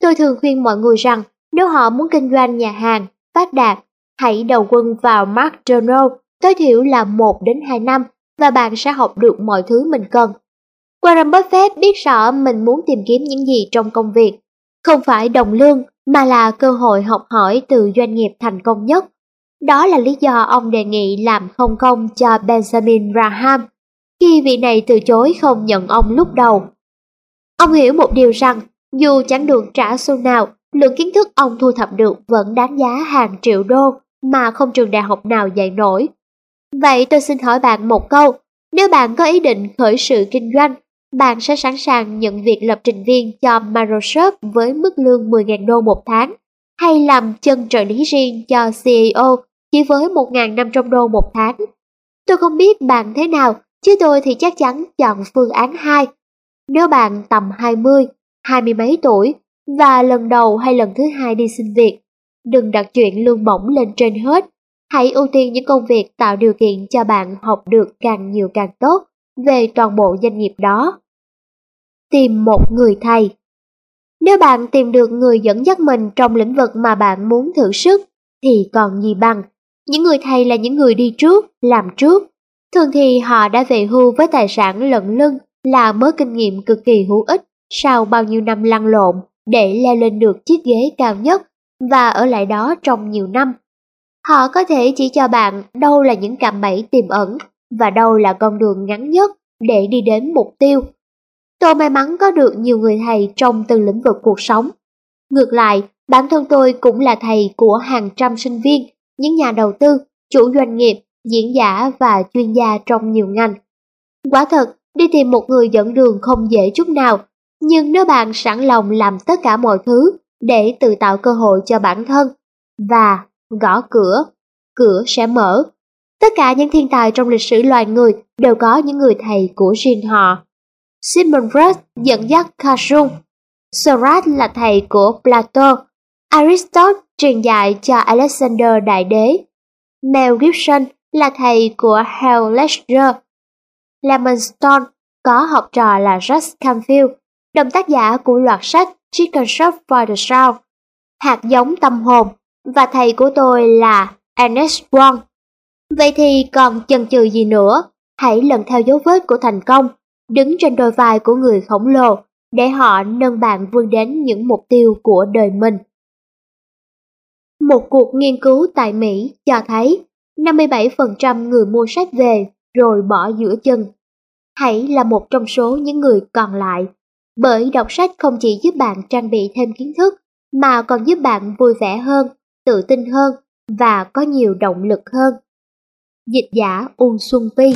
Tôi thường khuyên mọi người rằng nếu họ muốn kinh doanh nhà hàng, phát đạt, hãy đầu quân vào McDonald's tối thiểu là 1 đến 2 năm và bạn sẽ học được mọi thứ mình cần. Warren Buffett biết rõ mình muốn tìm kiếm những gì trong công việc, không phải đồng lương mà là cơ hội học hỏi từ doanh nghiệp thành công nhất. Đó là lý do ông đề nghị làm không công cho Benjamin Graham khi vị này từ chối không nhận ông lúc đầu. Ông hiểu một điều rằng, dù chẳng được trả xu nào, lượng kiến thức ông thu thập được vẫn đáng giá hàng triệu đô mà không trường đại học nào dạy nổi. Vậy tôi xin hỏi bạn một câu, nếu bạn có ý định khởi sự kinh doanh, bạn sẽ sẵn sàng nhận việc lập trình viên cho Microsoft với mức lương 10.000 đô một tháng, hay làm chân trợ lý riêng cho CEO chỉ với 1.500 đô một tháng? Tôi không biết bạn thế nào, Chứ tôi thì chắc chắn chọn phương án 2. Nếu bạn tầm 20, hai mươi mấy tuổi và lần đầu hay lần thứ hai đi xin việc, đừng đặt chuyện lương bổng lên trên hết. Hãy ưu tiên những công việc tạo điều kiện cho bạn học được càng nhiều càng tốt về toàn bộ doanh nghiệp đó. Tìm một người thầy Nếu bạn tìm được người dẫn dắt mình trong lĩnh vực mà bạn muốn thử sức, thì còn gì bằng. Những người thầy là những người đi trước, làm trước, Thường thì họ đã về hưu với tài sản lận lưng là mớ kinh nghiệm cực kỳ hữu ích sau bao nhiêu năm lăn lộn để leo lên được chiếc ghế cao nhất và ở lại đó trong nhiều năm. Họ có thể chỉ cho bạn đâu là những cạm bẫy tiềm ẩn và đâu là con đường ngắn nhất để đi đến mục tiêu. Tôi may mắn có được nhiều người thầy trong từng lĩnh vực cuộc sống. Ngược lại, bản thân tôi cũng là thầy của hàng trăm sinh viên, những nhà đầu tư, chủ doanh nghiệp diễn giả và chuyên gia trong nhiều ngành. Quả thật, đi tìm một người dẫn đường không dễ chút nào, nhưng nếu bạn sẵn lòng làm tất cả mọi thứ để tự tạo cơ hội cho bản thân và gõ cửa, cửa sẽ mở. Tất cả những thiên tài trong lịch sử loài người đều có những người thầy của riêng họ. Simon Freud dẫn dắt Khashoggi, Socrates là thầy của Plato, Aristotle truyền dạy cho Alexander Đại Đế. Mel Gibson là thầy của Hal Ledger. Lemon Stone có học trò là Russ Canfield, đồng tác giả của loạt sách Chicken Shop for the Soul, Hạt giống tâm hồn, và thầy của tôi là Ernest Wong. Vậy thì còn chần chừ gì nữa, hãy lần theo dấu vết của thành công, đứng trên đôi vai của người khổng lồ, để họ nâng bạn vươn đến những mục tiêu của đời mình. Một cuộc nghiên cứu tại Mỹ cho thấy 57% người mua sách về rồi bỏ giữa chân. Hãy là một trong số những người còn lại, bởi đọc sách không chỉ giúp bạn trang bị thêm kiến thức, mà còn giúp bạn vui vẻ hơn, tự tin hơn và có nhiều động lực hơn. Dịch giả Uông Xuân Phi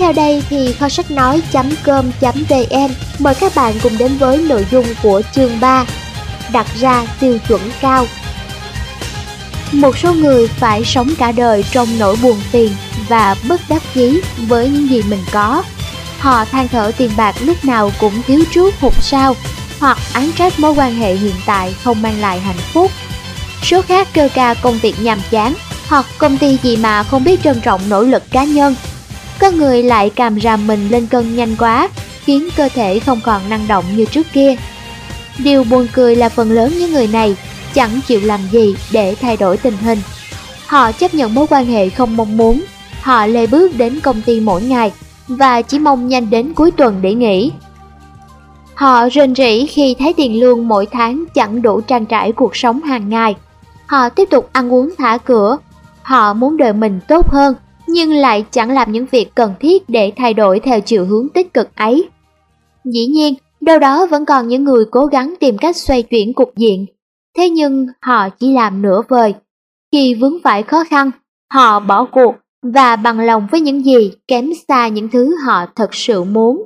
theo đây thì kho sách nói.com.vn mời các bạn cùng đến với nội dung của chương 3 Đặt ra tiêu chuẩn cao. Một số người phải sống cả đời trong nỗi buồn tiền và bất đắc chí với những gì mình có. Họ than thở tiền bạc lúc nào cũng thiếu trước hụt sao, Hoặc án trách mối quan hệ hiện tại không mang lại hạnh phúc. Số khác kêu ca công việc nhàm chán, Hoặc công ty gì mà không biết trân trọng nỗ lực cá nhân có người lại càm ràm mình lên cân nhanh quá, khiến cơ thể không còn năng động như trước kia. Điều buồn cười là phần lớn những người này chẳng chịu làm gì để thay đổi tình hình. Họ chấp nhận mối quan hệ không mong muốn, họ lê bước đến công ty mỗi ngày và chỉ mong nhanh đến cuối tuần để nghỉ. Họ rên rỉ khi thấy tiền lương mỗi tháng chẳng đủ trang trải cuộc sống hàng ngày. Họ tiếp tục ăn uống thả cửa. Họ muốn đời mình tốt hơn nhưng lại chẳng làm những việc cần thiết để thay đổi theo chiều hướng tích cực ấy. Dĩ nhiên, đâu đó vẫn còn những người cố gắng tìm cách xoay chuyển cục diện, thế nhưng họ chỉ làm nửa vời. Khi vướng phải khó khăn, họ bỏ cuộc và bằng lòng với những gì kém xa những thứ họ thật sự muốn.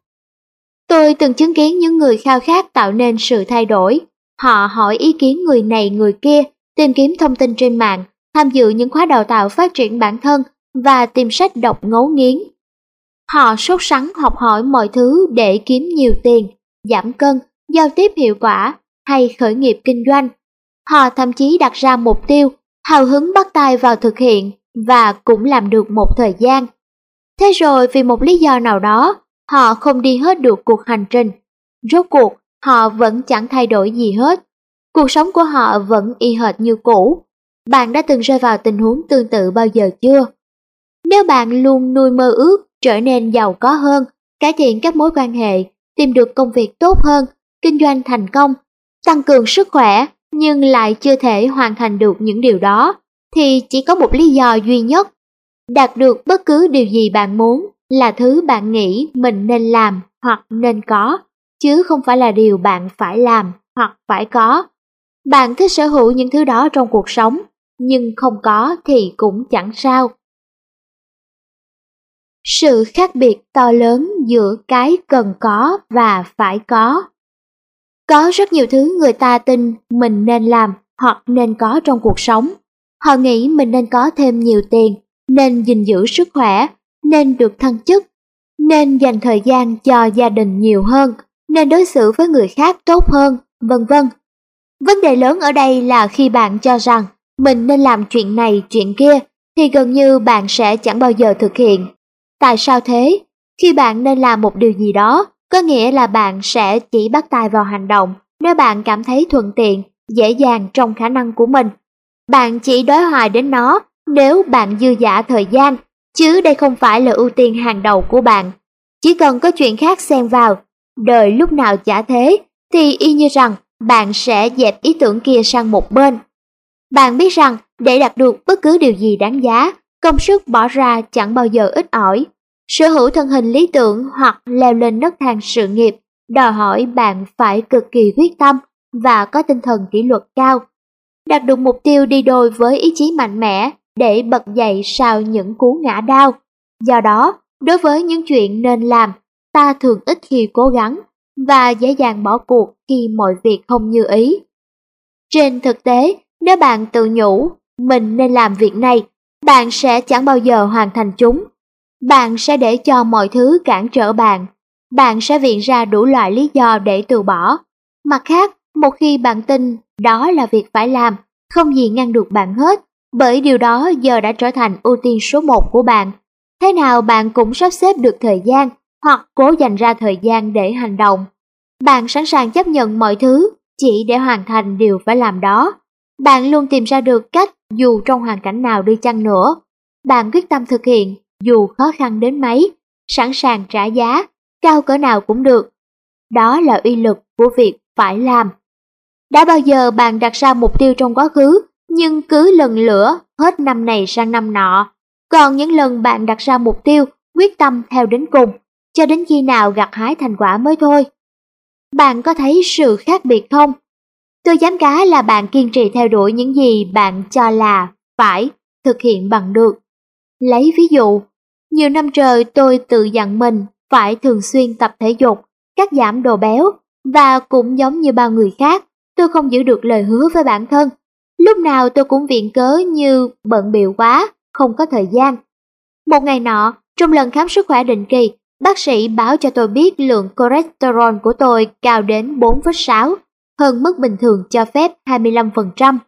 Tôi từng chứng kiến những người khao khát tạo nên sự thay đổi. Họ hỏi ý kiến người này người kia, tìm kiếm thông tin trên mạng, tham dự những khóa đào tạo phát triển bản thân và tìm sách đọc ngấu nghiến. Họ sốt sắng học hỏi mọi thứ để kiếm nhiều tiền, giảm cân, giao tiếp hiệu quả hay khởi nghiệp kinh doanh. Họ thậm chí đặt ra mục tiêu, hào hứng bắt tay vào thực hiện và cũng làm được một thời gian. Thế rồi vì một lý do nào đó, họ không đi hết được cuộc hành trình. Rốt cuộc, họ vẫn chẳng thay đổi gì hết. Cuộc sống của họ vẫn y hệt như cũ. Bạn đã từng rơi vào tình huống tương tự bao giờ chưa? Nếu bạn luôn nuôi mơ ước trở nên giàu có hơn, cải thiện các mối quan hệ, tìm được công việc tốt hơn, kinh doanh thành công, tăng cường sức khỏe nhưng lại chưa thể hoàn thành được những điều đó, thì chỉ có một lý do duy nhất. Đạt được bất cứ điều gì bạn muốn là thứ bạn nghĩ mình nên làm hoặc nên có, chứ không phải là điều bạn phải làm hoặc phải có. Bạn thích sở hữu những thứ đó trong cuộc sống, nhưng không có thì cũng chẳng sao. Sự khác biệt to lớn giữa cái cần có và phải có. Có rất nhiều thứ người ta tin mình nên làm hoặc nên có trong cuộc sống. Họ nghĩ mình nên có thêm nhiều tiền, nên gìn giữ sức khỏe, nên được thăng chức, nên dành thời gian cho gia đình nhiều hơn, nên đối xử với người khác tốt hơn, vân vân. Vấn đề lớn ở đây là khi bạn cho rằng mình nên làm chuyện này chuyện kia thì gần như bạn sẽ chẳng bao giờ thực hiện Tại sao thế? Khi bạn nên làm một điều gì đó, có nghĩa là bạn sẽ chỉ bắt tay vào hành động nếu bạn cảm thấy thuận tiện, dễ dàng trong khả năng của mình. Bạn chỉ đối hoài đến nó nếu bạn dư dả thời gian, chứ đây không phải là ưu tiên hàng đầu của bạn. Chỉ cần có chuyện khác xen vào, đời lúc nào chả thế, thì y như rằng bạn sẽ dẹp ý tưởng kia sang một bên. Bạn biết rằng để đạt được bất cứ điều gì đáng giá, công sức bỏ ra chẳng bao giờ ít ỏi. Sở hữu thân hình lý tưởng hoặc leo lên nấc thang sự nghiệp đòi hỏi bạn phải cực kỳ quyết tâm và có tinh thần kỷ luật cao. Đạt được mục tiêu đi đôi với ý chí mạnh mẽ để bật dậy sau những cú ngã đau. Do đó, đối với những chuyện nên làm, ta thường ít khi cố gắng và dễ dàng bỏ cuộc khi mọi việc không như ý. Trên thực tế, nếu bạn tự nhủ mình nên làm việc này, bạn sẽ chẳng bao giờ hoàn thành chúng. Bạn sẽ để cho mọi thứ cản trở bạn. Bạn sẽ viện ra đủ loại lý do để từ bỏ. Mặt khác, một khi bạn tin đó là việc phải làm, không gì ngăn được bạn hết, bởi điều đó giờ đã trở thành ưu tiên số một của bạn. Thế nào bạn cũng sắp xếp được thời gian hoặc cố dành ra thời gian để hành động. Bạn sẵn sàng chấp nhận mọi thứ chỉ để hoàn thành điều phải làm đó. Bạn luôn tìm ra được cách dù trong hoàn cảnh nào đi chăng nữa. Bạn quyết tâm thực hiện dù khó khăn đến mấy, sẵn sàng trả giá, cao cỡ nào cũng được. Đó là uy lực của việc phải làm. Đã bao giờ bạn đặt ra mục tiêu trong quá khứ, nhưng cứ lần lửa hết năm này sang năm nọ. Còn những lần bạn đặt ra mục tiêu, quyết tâm theo đến cùng, cho đến khi nào gặt hái thành quả mới thôi. Bạn có thấy sự khác biệt không? Tôi dám cá là bạn kiên trì theo đuổi những gì bạn cho là phải thực hiện bằng được. Lấy ví dụ, nhiều năm trời tôi tự dặn mình phải thường xuyên tập thể dục, cắt giảm đồ béo và cũng giống như bao người khác, tôi không giữ được lời hứa với bản thân. Lúc nào tôi cũng viện cớ như bận biệu quá, không có thời gian. Một ngày nọ, trong lần khám sức khỏe định kỳ, bác sĩ báo cho tôi biết lượng cholesterol của tôi cao đến 4,6, hơn mức bình thường cho phép 25%.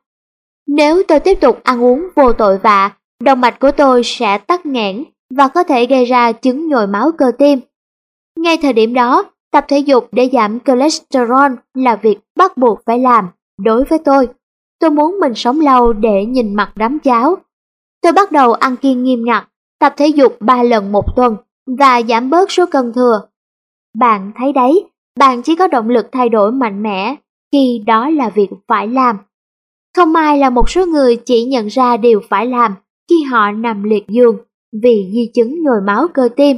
Nếu tôi tiếp tục ăn uống vô tội vạ, động mạch của tôi sẽ tắc nghẽn và có thể gây ra chứng nhồi máu cơ tim. Ngay thời điểm đó, tập thể dục để giảm cholesterol là việc bắt buộc phải làm đối với tôi. Tôi muốn mình sống lâu để nhìn mặt đám cháo. Tôi bắt đầu ăn kiêng nghiêm ngặt, tập thể dục 3 lần một tuần và giảm bớt số cân thừa. Bạn thấy đấy, bạn chỉ có động lực thay đổi mạnh mẽ khi đó là việc phải làm. Không ai là một số người chỉ nhận ra điều phải làm khi họ nằm liệt giường vì di chứng nhồi máu cơ tim.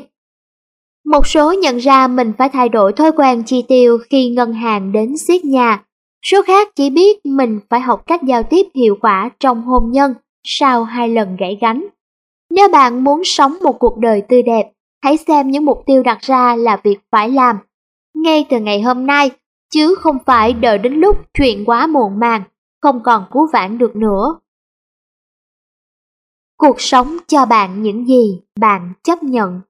Một số nhận ra mình phải thay đổi thói quen chi tiêu khi ngân hàng đến siết nhà. Số khác chỉ biết mình phải học cách giao tiếp hiệu quả trong hôn nhân sau hai lần gãy gánh. Nếu bạn muốn sống một cuộc đời tươi đẹp, hãy xem những mục tiêu đặt ra là việc phải làm. Ngay từ ngày hôm nay, chứ không phải đợi đến lúc chuyện quá muộn màng, không còn cứu vãn được nữa. Cuộc sống cho bạn những gì bạn chấp nhận.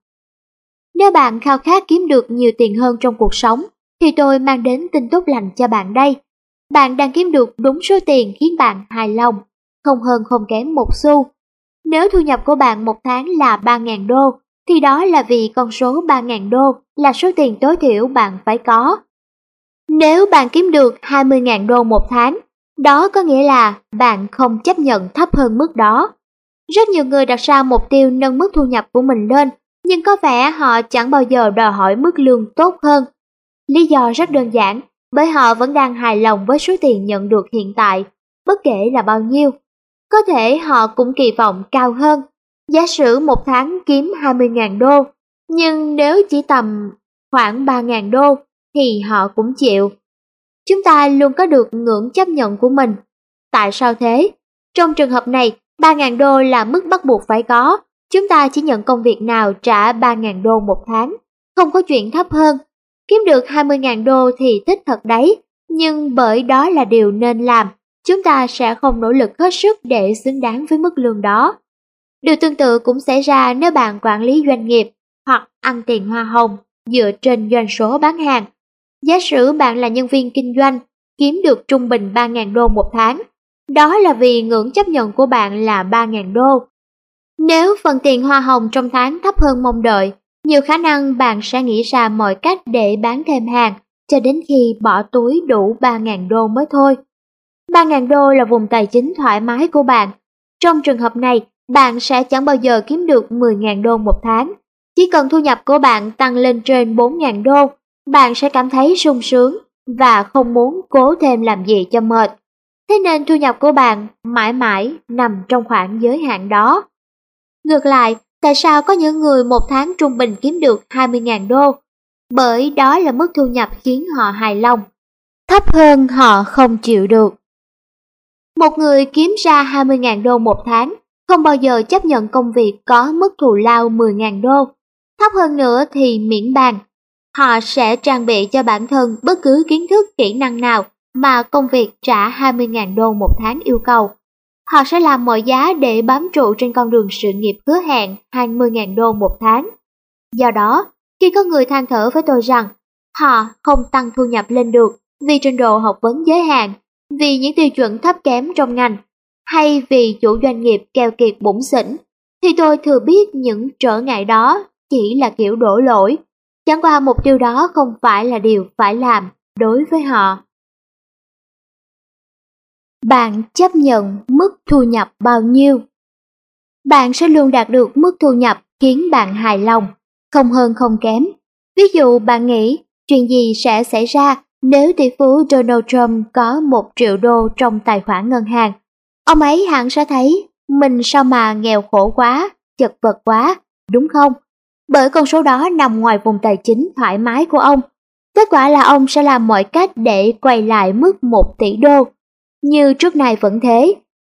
Nếu bạn khao khát kiếm được nhiều tiền hơn trong cuộc sống, thì tôi mang đến tin tốt lành cho bạn đây. Bạn đang kiếm được đúng số tiền khiến bạn hài lòng, không hơn không kém một xu. Nếu thu nhập của bạn một tháng là 3.000 đô, thì đó là vì con số 3.000 đô là số tiền tối thiểu bạn phải có. Nếu bạn kiếm được 20.000 đô một tháng, đó có nghĩa là bạn không chấp nhận thấp hơn mức đó. Rất nhiều người đặt ra mục tiêu nâng mức thu nhập của mình lên, nhưng có vẻ họ chẳng bao giờ đòi hỏi mức lương tốt hơn. Lý do rất đơn giản, bởi họ vẫn đang hài lòng với số tiền nhận được hiện tại, bất kể là bao nhiêu. Có thể họ cũng kỳ vọng cao hơn, giả sử một tháng kiếm 20.000 đô, nhưng nếu chỉ tầm khoảng 3.000 đô thì họ cũng chịu. Chúng ta luôn có được ngưỡng chấp nhận của mình. Tại sao thế? Trong trường hợp này, 3.000 đô là mức bắt buộc phải có. Chúng ta chỉ nhận công việc nào trả 3.000 đô một tháng, không có chuyện thấp hơn. Kiếm được 20.000 đô thì thích thật đấy, nhưng bởi đó là điều nên làm, chúng ta sẽ không nỗ lực hết sức để xứng đáng với mức lương đó. Điều tương tự cũng xảy ra nếu bạn quản lý doanh nghiệp hoặc ăn tiền hoa hồng dựa trên doanh số bán hàng. Giả sử bạn là nhân viên kinh doanh, kiếm được trung bình 3.000 đô một tháng, đó là vì ngưỡng chấp nhận của bạn là 3.000 đô. Nếu phần tiền hoa hồng trong tháng thấp hơn mong đợi, nhiều khả năng bạn sẽ nghĩ ra mọi cách để bán thêm hàng cho đến khi bỏ túi đủ 3.000 đô mới thôi. 3.000 đô là vùng tài chính thoải mái của bạn. Trong trường hợp này, bạn sẽ chẳng bao giờ kiếm được 10.000 đô một tháng. Chỉ cần thu nhập của bạn tăng lên trên 4.000 đô, bạn sẽ cảm thấy sung sướng và không muốn cố thêm làm gì cho mệt. Thế nên thu nhập của bạn mãi mãi nằm trong khoảng giới hạn đó. Ngược lại, tại sao có những người một tháng trung bình kiếm được 20.000 đô? bởi đó là mức thu nhập khiến họ hài lòng. Thấp hơn họ không chịu được. Một người kiếm ra 20.000 đô một tháng không bao giờ chấp nhận công việc có mức thù lao 10.000 đô. Thấp hơn nữa thì miễn bàn. Họ sẽ trang bị cho bản thân bất cứ kiến thức kỹ năng nào mà công việc trả 20.000 đô một tháng yêu cầu. Họ sẽ làm mọi giá để bám trụ trên con đường sự nghiệp hứa hẹn 20.000 đô một tháng. Do đó, khi có người than thở với tôi rằng họ không tăng thu nhập lên được vì trình độ học vấn giới hạn, vì những tiêu chuẩn thấp kém trong ngành, hay vì chủ doanh nghiệp keo kiệt bụng xỉn, thì tôi thừa biết những trở ngại đó chỉ là kiểu đổ lỗi. Chẳng qua mục tiêu đó không phải là điều phải làm đối với họ. Bạn chấp nhận mức thu nhập bao nhiêu? Bạn sẽ luôn đạt được mức thu nhập khiến bạn hài lòng, không hơn không kém. Ví dụ bạn nghĩ chuyện gì sẽ xảy ra nếu tỷ phú Donald Trump có một triệu đô trong tài khoản ngân hàng. Ông ấy hẳn sẽ thấy mình sao mà nghèo khổ quá, chật vật quá, đúng không? Bởi con số đó nằm ngoài vùng tài chính thoải mái của ông. Kết quả là ông sẽ làm mọi cách để quay lại mức 1 tỷ đô như trước này vẫn thế.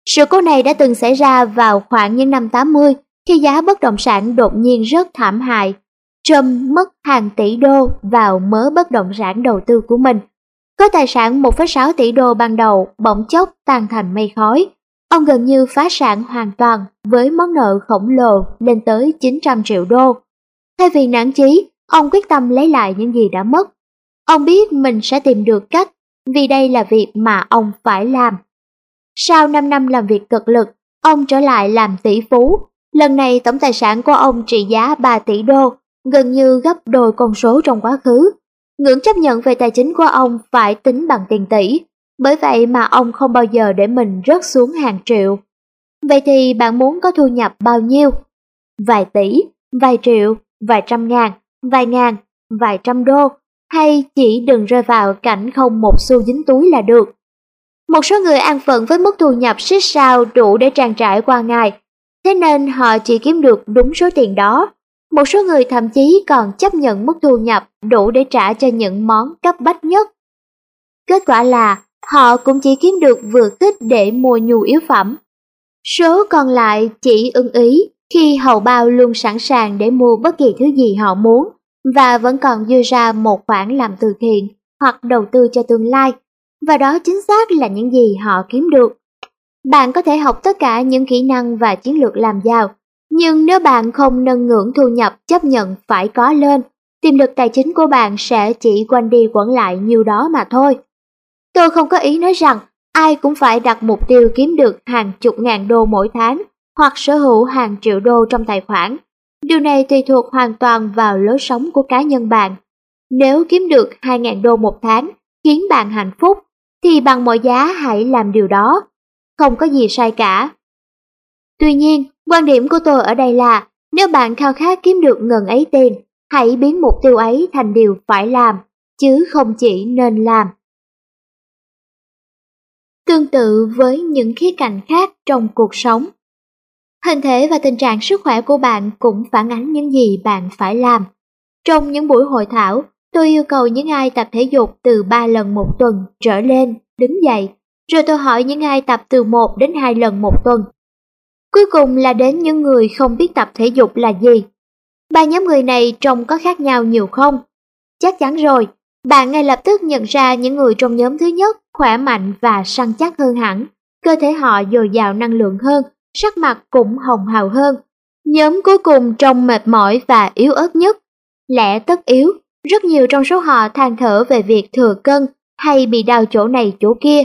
Sự cố này đã từng xảy ra vào khoảng những năm 80 khi giá bất động sản đột nhiên rất thảm hại. Trump mất hàng tỷ đô vào mớ bất động sản đầu tư của mình. Có tài sản 1,6 tỷ đô ban đầu bỗng chốc tan thành mây khói. Ông gần như phá sản hoàn toàn với món nợ khổng lồ lên tới 900 triệu đô. Thay vì nản chí, ông quyết tâm lấy lại những gì đã mất. Ông biết mình sẽ tìm được cách vì đây là việc mà ông phải làm. Sau 5 năm làm việc cực lực, ông trở lại làm tỷ phú. Lần này tổng tài sản của ông trị giá 3 tỷ đô, gần như gấp đôi con số trong quá khứ. Ngưỡng chấp nhận về tài chính của ông phải tính bằng tiền tỷ, bởi vậy mà ông không bao giờ để mình rớt xuống hàng triệu. Vậy thì bạn muốn có thu nhập bao nhiêu? Vài tỷ, vài triệu, vài trăm ngàn, vài ngàn, vài trăm đô, hay chỉ đừng rơi vào cảnh không một xu dính túi là được. Một số người an phận với mức thu nhập xích sao đủ để trang trải qua ngày, thế nên họ chỉ kiếm được đúng số tiền đó. Một số người thậm chí còn chấp nhận mức thu nhập đủ để trả cho những món cấp bách nhất. Kết quả là họ cũng chỉ kiếm được vừa khích để mua nhu yếu phẩm. Số còn lại chỉ ưng ý khi hầu bao luôn sẵn sàng để mua bất kỳ thứ gì họ muốn và vẫn còn dư ra một khoản làm từ thiện hoặc đầu tư cho tương lai, và đó chính xác là những gì họ kiếm được. Bạn có thể học tất cả những kỹ năng và chiến lược làm giàu, nhưng nếu bạn không nâng ngưỡng thu nhập chấp nhận phải có lên, tiềm lực tài chính của bạn sẽ chỉ quanh đi quẩn lại nhiêu đó mà thôi. Tôi không có ý nói rằng ai cũng phải đặt mục tiêu kiếm được hàng chục ngàn đô mỗi tháng hoặc sở hữu hàng triệu đô trong tài khoản Điều này tùy thuộc hoàn toàn vào lối sống của cá nhân bạn. Nếu kiếm được 2.000 đô một tháng khiến bạn hạnh phúc, thì bằng mọi giá hãy làm điều đó. Không có gì sai cả. Tuy nhiên, quan điểm của tôi ở đây là nếu bạn khao khát kiếm được ngần ấy tiền, hãy biến mục tiêu ấy thành điều phải làm, chứ không chỉ nên làm. Tương tự với những khía cạnh khác trong cuộc sống, Hình thể và tình trạng sức khỏe của bạn cũng phản ánh những gì bạn phải làm. Trong những buổi hội thảo, tôi yêu cầu những ai tập thể dục từ 3 lần một tuần trở lên, đứng dậy, rồi tôi hỏi những ai tập từ 1 đến 2 lần một tuần. Cuối cùng là đến những người không biết tập thể dục là gì. Ba nhóm người này trông có khác nhau nhiều không? Chắc chắn rồi, bạn ngay lập tức nhận ra những người trong nhóm thứ nhất khỏe mạnh và săn chắc hơn hẳn, cơ thể họ dồi dào năng lượng hơn sắc mặt cũng hồng hào hơn. Nhóm cuối cùng trông mệt mỏi và yếu ớt nhất. Lẽ tất yếu, rất nhiều trong số họ than thở về việc thừa cân hay bị đau chỗ này chỗ kia.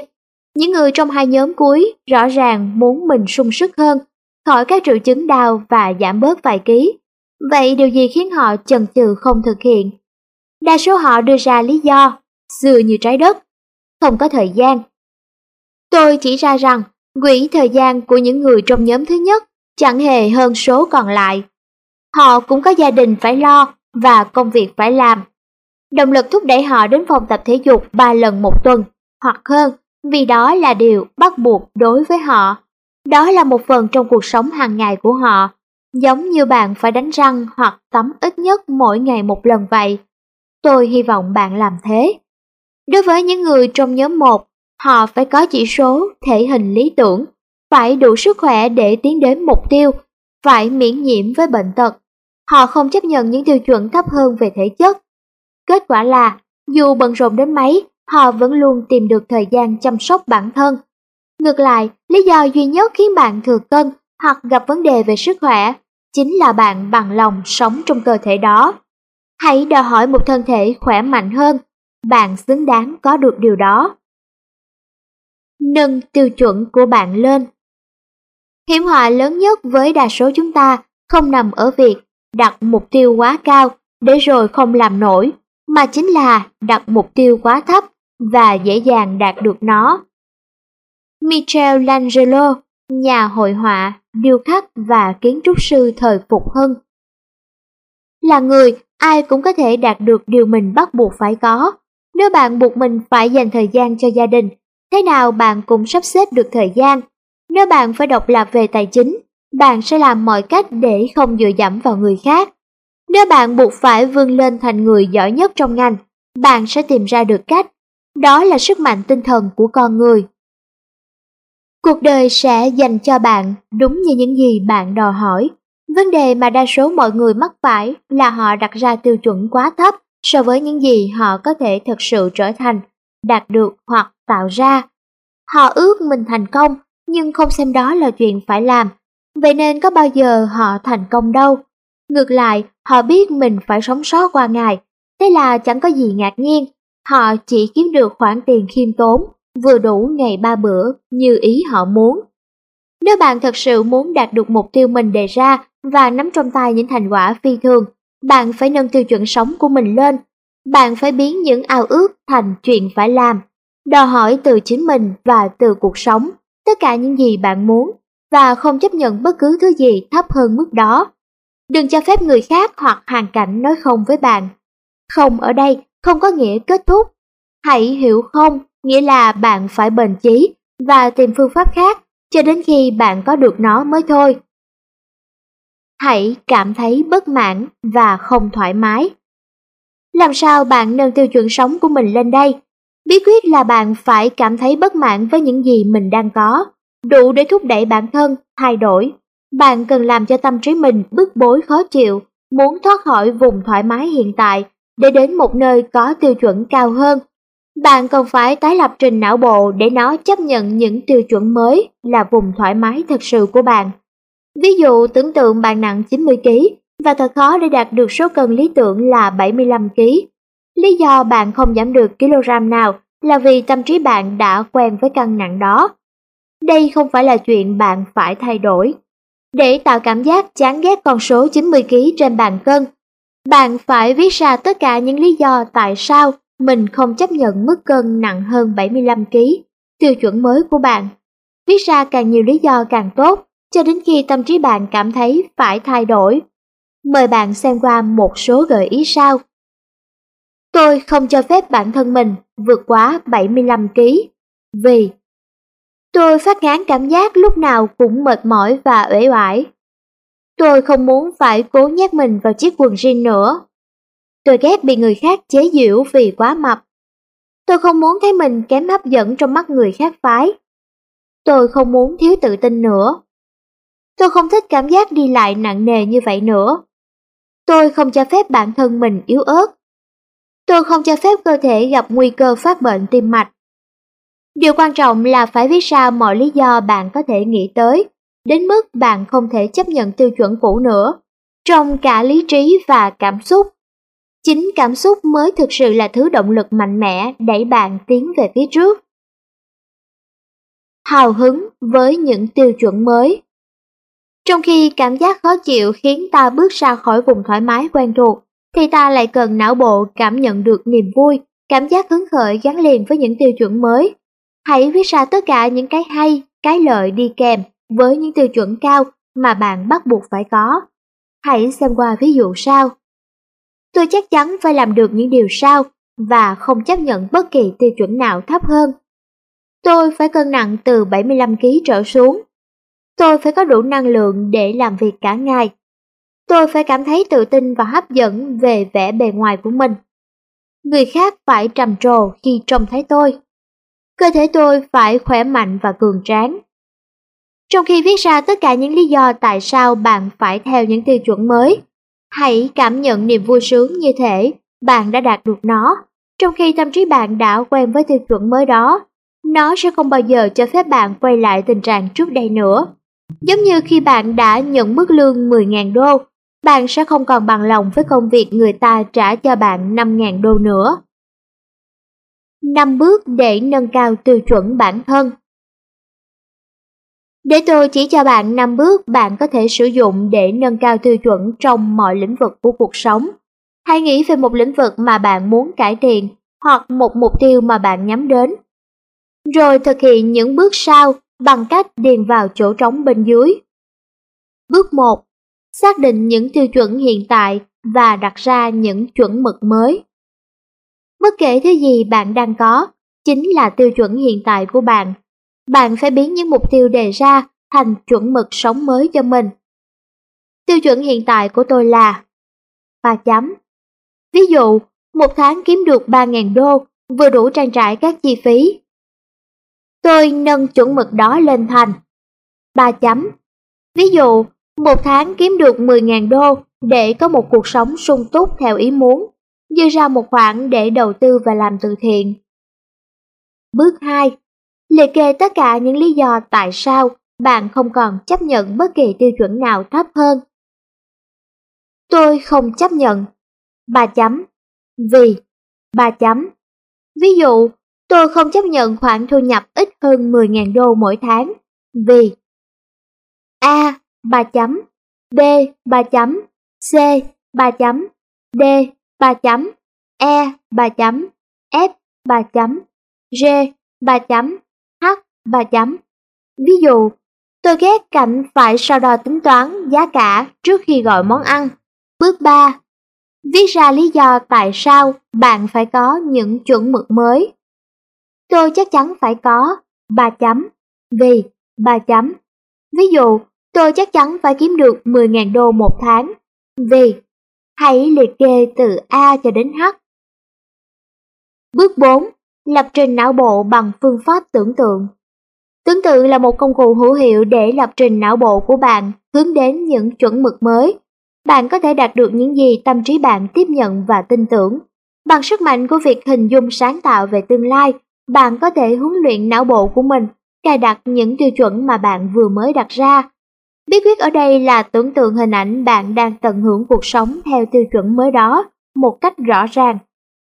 Những người trong hai nhóm cuối rõ ràng muốn mình sung sức hơn, khỏi các triệu chứng đau và giảm bớt vài ký. Vậy điều gì khiến họ chần chừ không thực hiện? Đa số họ đưa ra lý do, xưa như trái đất, không có thời gian. Tôi chỉ ra rằng Quỹ thời gian của những người trong nhóm thứ nhất chẳng hề hơn số còn lại. Họ cũng có gia đình phải lo và công việc phải làm. Động lực thúc đẩy họ đến phòng tập thể dục 3 lần một tuần hoặc hơn vì đó là điều bắt buộc đối với họ. Đó là một phần trong cuộc sống hàng ngày của họ, giống như bạn phải đánh răng hoặc tắm ít nhất mỗi ngày một lần vậy. tôi hy vọng bạn làm thế. Đối với những người trong nhóm 1, họ phải có chỉ số thể hình lý tưởng, phải đủ sức khỏe để tiến đến mục tiêu, phải miễn nhiễm với bệnh tật. Họ không chấp nhận những tiêu chuẩn thấp hơn về thể chất. Kết quả là, dù bận rộn đến mấy, họ vẫn luôn tìm được thời gian chăm sóc bản thân. Ngược lại, lý do duy nhất khiến bạn thừa cân hoặc gặp vấn đề về sức khỏe chính là bạn bằng lòng sống trong cơ thể đó. Hãy đòi hỏi một thân thể khỏe mạnh hơn, bạn xứng đáng có được điều đó. Nâng tiêu chuẩn của bạn lên Hiểm họa lớn nhất với đa số chúng ta không nằm ở việc đặt mục tiêu quá cao để rồi không làm nổi, mà chính là đặt mục tiêu quá thấp và dễ dàng đạt được nó. Michelangelo, nhà hội họa, điêu khắc và kiến trúc sư thời phục hưng. Là người, ai cũng có thể đạt được điều mình bắt buộc phải có. Nếu bạn buộc mình phải dành thời gian cho gia đình, thế nào bạn cũng sắp xếp được thời gian. Nếu bạn phải độc lập về tài chính, bạn sẽ làm mọi cách để không dựa dẫm vào người khác. Nếu bạn buộc phải vươn lên thành người giỏi nhất trong ngành, bạn sẽ tìm ra được cách. Đó là sức mạnh tinh thần của con người. Cuộc đời sẽ dành cho bạn đúng như những gì bạn đòi hỏi. Vấn đề mà đa số mọi người mắc phải là họ đặt ra tiêu chuẩn quá thấp so với những gì họ có thể thực sự trở thành, đạt được hoặc tạo ra. Họ ước mình thành công, nhưng không xem đó là chuyện phải làm, vậy nên có bao giờ họ thành công đâu. Ngược lại, họ biết mình phải sống sót qua ngày, thế là chẳng có gì ngạc nhiên, họ chỉ kiếm được khoản tiền khiêm tốn vừa đủ ngày ba bữa như ý họ muốn. Nếu bạn thật sự muốn đạt được mục tiêu mình đề ra và nắm trong tay những thành quả phi thường, bạn phải nâng tiêu chuẩn sống của mình lên. Bạn phải biến những ao ước thành chuyện phải làm, đòi hỏi từ chính mình và từ cuộc sống, tất cả những gì bạn muốn và không chấp nhận bất cứ thứ gì thấp hơn mức đó. Đừng cho phép người khác hoặc hoàn cảnh nói không với bạn. Không ở đây không có nghĩa kết thúc. Hãy hiểu không nghĩa là bạn phải bền chí và tìm phương pháp khác cho đến khi bạn có được nó mới thôi. Hãy cảm thấy bất mãn và không thoải mái. Làm sao bạn nâng tiêu chuẩn sống của mình lên đây? Bí quyết là bạn phải cảm thấy bất mãn với những gì mình đang có, đủ để thúc đẩy bản thân thay đổi. Bạn cần làm cho tâm trí mình bức bối khó chịu, muốn thoát khỏi vùng thoải mái hiện tại để đến một nơi có tiêu chuẩn cao hơn bạn cần phải tái lập trình não bộ để nó chấp nhận những tiêu chuẩn mới là vùng thoải mái thật sự của bạn. Ví dụ tưởng tượng bạn nặng 90kg và thật khó để đạt được số cân lý tưởng là 75kg. Lý do bạn không giảm được kg nào là vì tâm trí bạn đã quen với cân nặng đó. Đây không phải là chuyện bạn phải thay đổi. Để tạo cảm giác chán ghét con số 90kg trên bàn cân, bạn phải viết ra tất cả những lý do tại sao mình không chấp nhận mức cân nặng hơn 75kg, tiêu chuẩn mới của bạn. Viết ra càng nhiều lý do càng tốt, cho đến khi tâm trí bạn cảm thấy phải thay đổi. Mời bạn xem qua một số gợi ý sau. Tôi không cho phép bản thân mình vượt quá 75kg, vì tôi phát ngán cảm giác lúc nào cũng mệt mỏi và uể oải. Tôi không muốn phải cố nhét mình vào chiếc quần jean nữa Tôi ghét bị người khác chế giễu vì quá mập. Tôi không muốn thấy mình kém hấp dẫn trong mắt người khác phái. Tôi không muốn thiếu tự tin nữa. Tôi không thích cảm giác đi lại nặng nề như vậy nữa. Tôi không cho phép bản thân mình yếu ớt. Tôi không cho phép cơ thể gặp nguy cơ phát bệnh tim mạch. Điều quan trọng là phải viết ra mọi lý do bạn có thể nghĩ tới, đến mức bạn không thể chấp nhận tiêu chuẩn cũ nữa, trong cả lý trí và cảm xúc. Chính cảm xúc mới thực sự là thứ động lực mạnh mẽ đẩy bạn tiến về phía trước. Hào hứng với những tiêu chuẩn mới Trong khi cảm giác khó chịu khiến ta bước ra khỏi vùng thoải mái quen thuộc, thì ta lại cần não bộ cảm nhận được niềm vui, cảm giác hứng khởi gắn liền với những tiêu chuẩn mới. Hãy viết ra tất cả những cái hay, cái lợi đi kèm với những tiêu chuẩn cao mà bạn bắt buộc phải có. Hãy xem qua ví dụ sau. Tôi chắc chắn phải làm được những điều sau và không chấp nhận bất kỳ tiêu chuẩn nào thấp hơn. Tôi phải cân nặng từ 75kg trở xuống. Tôi phải có đủ năng lượng để làm việc cả ngày. Tôi phải cảm thấy tự tin và hấp dẫn về vẻ bề ngoài của mình. Người khác phải trầm trồ khi trông thấy tôi. Cơ thể tôi phải khỏe mạnh và cường tráng. Trong khi viết ra tất cả những lý do tại sao bạn phải theo những tiêu chuẩn mới, hãy cảm nhận niềm vui sướng như thể bạn đã đạt được nó. Trong khi tâm trí bạn đã quen với tiêu chuẩn mới đó, nó sẽ không bao giờ cho phép bạn quay lại tình trạng trước đây nữa. Giống như khi bạn đã nhận mức lương 10.000 đô, bạn sẽ không còn bằng lòng với công việc người ta trả cho bạn 5.000 đô nữa. 5 bước để nâng cao tiêu chuẩn bản thân Để tôi chỉ cho bạn 5 bước bạn có thể sử dụng để nâng cao tiêu chuẩn trong mọi lĩnh vực của cuộc sống. Hãy nghĩ về một lĩnh vực mà bạn muốn cải thiện, hoặc một mục tiêu mà bạn nhắm đến. Rồi thực hiện những bước sau bằng cách điền vào chỗ trống bên dưới. Bước 1. Xác định những tiêu chuẩn hiện tại và đặt ra những chuẩn mực mới. Bất kể thứ gì bạn đang có, chính là tiêu chuẩn hiện tại của bạn. Bạn phải biến những mục tiêu đề ra thành chuẩn mực sống mới cho mình. Tiêu chuẩn hiện tại của tôi là ba chấm. Ví dụ, một tháng kiếm được 3.000 đô, vừa đủ trang trải các chi phí. Tôi nâng chuẩn mực đó lên thành ba chấm. Ví dụ, một tháng kiếm được 10.000 đô để có một cuộc sống sung túc theo ý muốn, dư ra một khoản để đầu tư và làm từ thiện. Bước 2. Liệt kê tất cả những lý do tại sao bạn không còn chấp nhận bất kỳ tiêu chuẩn nào thấp hơn. Tôi không chấp nhận. Ba chấm. Vì. Ba chấm. Ví dụ, tôi không chấp nhận khoản thu nhập ít hơn 10.000 đô mỗi tháng. Vì A. 3 chấm B. 3 chấm C. 3 chấm D. 3 chấm E. 3 chấm F. 3 chấm G. 3 chấm H. 3 chấm Ví dụ, tôi ghét cảnh phải so đo tính toán giá cả trước khi gọi món ăn. Bước 3. Viết ra lý do tại sao bạn phải có những chuẩn mực mới. Tôi chắc chắn phải có 3 chấm vì 3 chấm. Ví dụ, tôi chắc chắn phải kiếm được 10.000 đô một tháng. Vì, hãy liệt kê từ A cho đến H. Bước 4. Lập trình não bộ bằng phương pháp tưởng tượng. Tưởng tượng là một công cụ hữu hiệu để lập trình não bộ của bạn hướng đến những chuẩn mực mới. Bạn có thể đạt được những gì tâm trí bạn tiếp nhận và tin tưởng. Bằng sức mạnh của việc hình dung sáng tạo về tương lai, bạn có thể huấn luyện não bộ của mình cài đặt những tiêu chuẩn mà bạn vừa mới đặt ra Bí quyết ở đây là tưởng tượng hình ảnh bạn đang tận hưởng cuộc sống theo tiêu chuẩn mới đó một cách rõ ràng.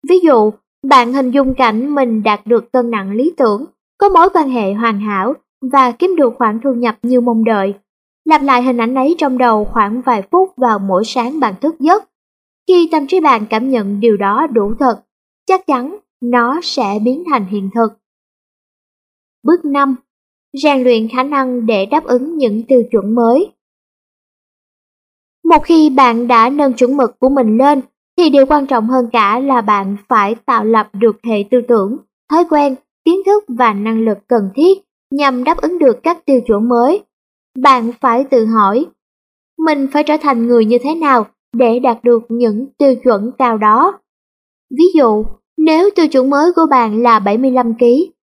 Ví dụ, bạn hình dung cảnh mình đạt được cân nặng lý tưởng, có mối quan hệ hoàn hảo và kiếm được khoản thu nhập như mong đợi. Lặp lại hình ảnh ấy trong đầu khoảng vài phút vào mỗi sáng bạn thức giấc. Khi tâm trí bạn cảm nhận điều đó đủ thật, chắc chắn nó sẽ biến thành hiện thực. Bước 5 rèn luyện khả năng để đáp ứng những tiêu chuẩn mới. Một khi bạn đã nâng chuẩn mực của mình lên, thì điều quan trọng hơn cả là bạn phải tạo lập được hệ tư tưởng, thói quen, kiến thức và năng lực cần thiết nhằm đáp ứng được các tiêu chuẩn mới. Bạn phải tự hỏi, mình phải trở thành người như thế nào để đạt được những tiêu chuẩn cao đó. Ví dụ, nếu tiêu chuẩn mới của bạn là 75 kg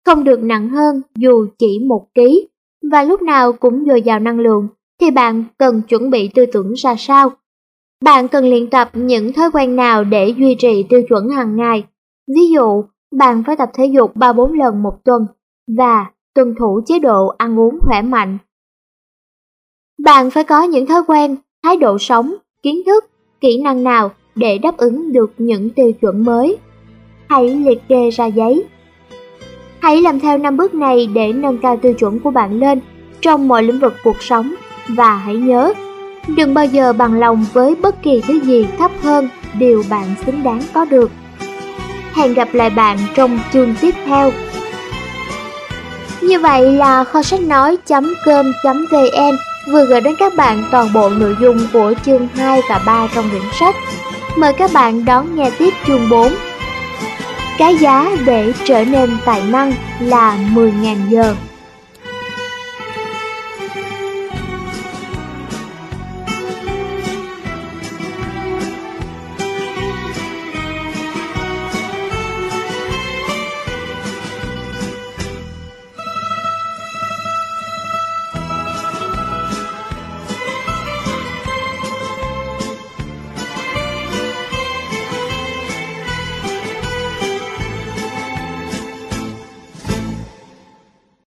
không được nặng hơn dù chỉ một ký, và lúc nào cũng dồi dào năng lượng, thì bạn cần chuẩn bị tư tưởng ra sao? Bạn cần luyện tập những thói quen nào để duy trì tiêu chuẩn hàng ngày. Ví dụ, bạn phải tập thể dục 3-4 lần một tuần và tuân thủ chế độ ăn uống khỏe mạnh. Bạn phải có những thói quen, thái độ sống, kiến thức, kỹ năng nào để đáp ứng được những tiêu chuẩn mới. Hãy liệt kê ra giấy Hãy làm theo năm bước này để nâng cao tiêu chuẩn của bạn lên trong mọi lĩnh vực cuộc sống và hãy nhớ, đừng bao giờ bằng lòng với bất kỳ thứ gì thấp hơn điều bạn xứng đáng có được. Hẹn gặp lại bạn trong chương tiếp theo. Như vậy là kho sách nói.com.vn vừa gửi đến các bạn toàn bộ nội dung của chương 2 và 3 trong quyển sách. Mời các bạn đón nghe tiếp chương 4 cái giá để trở nên tài năng là 10.000 giờ.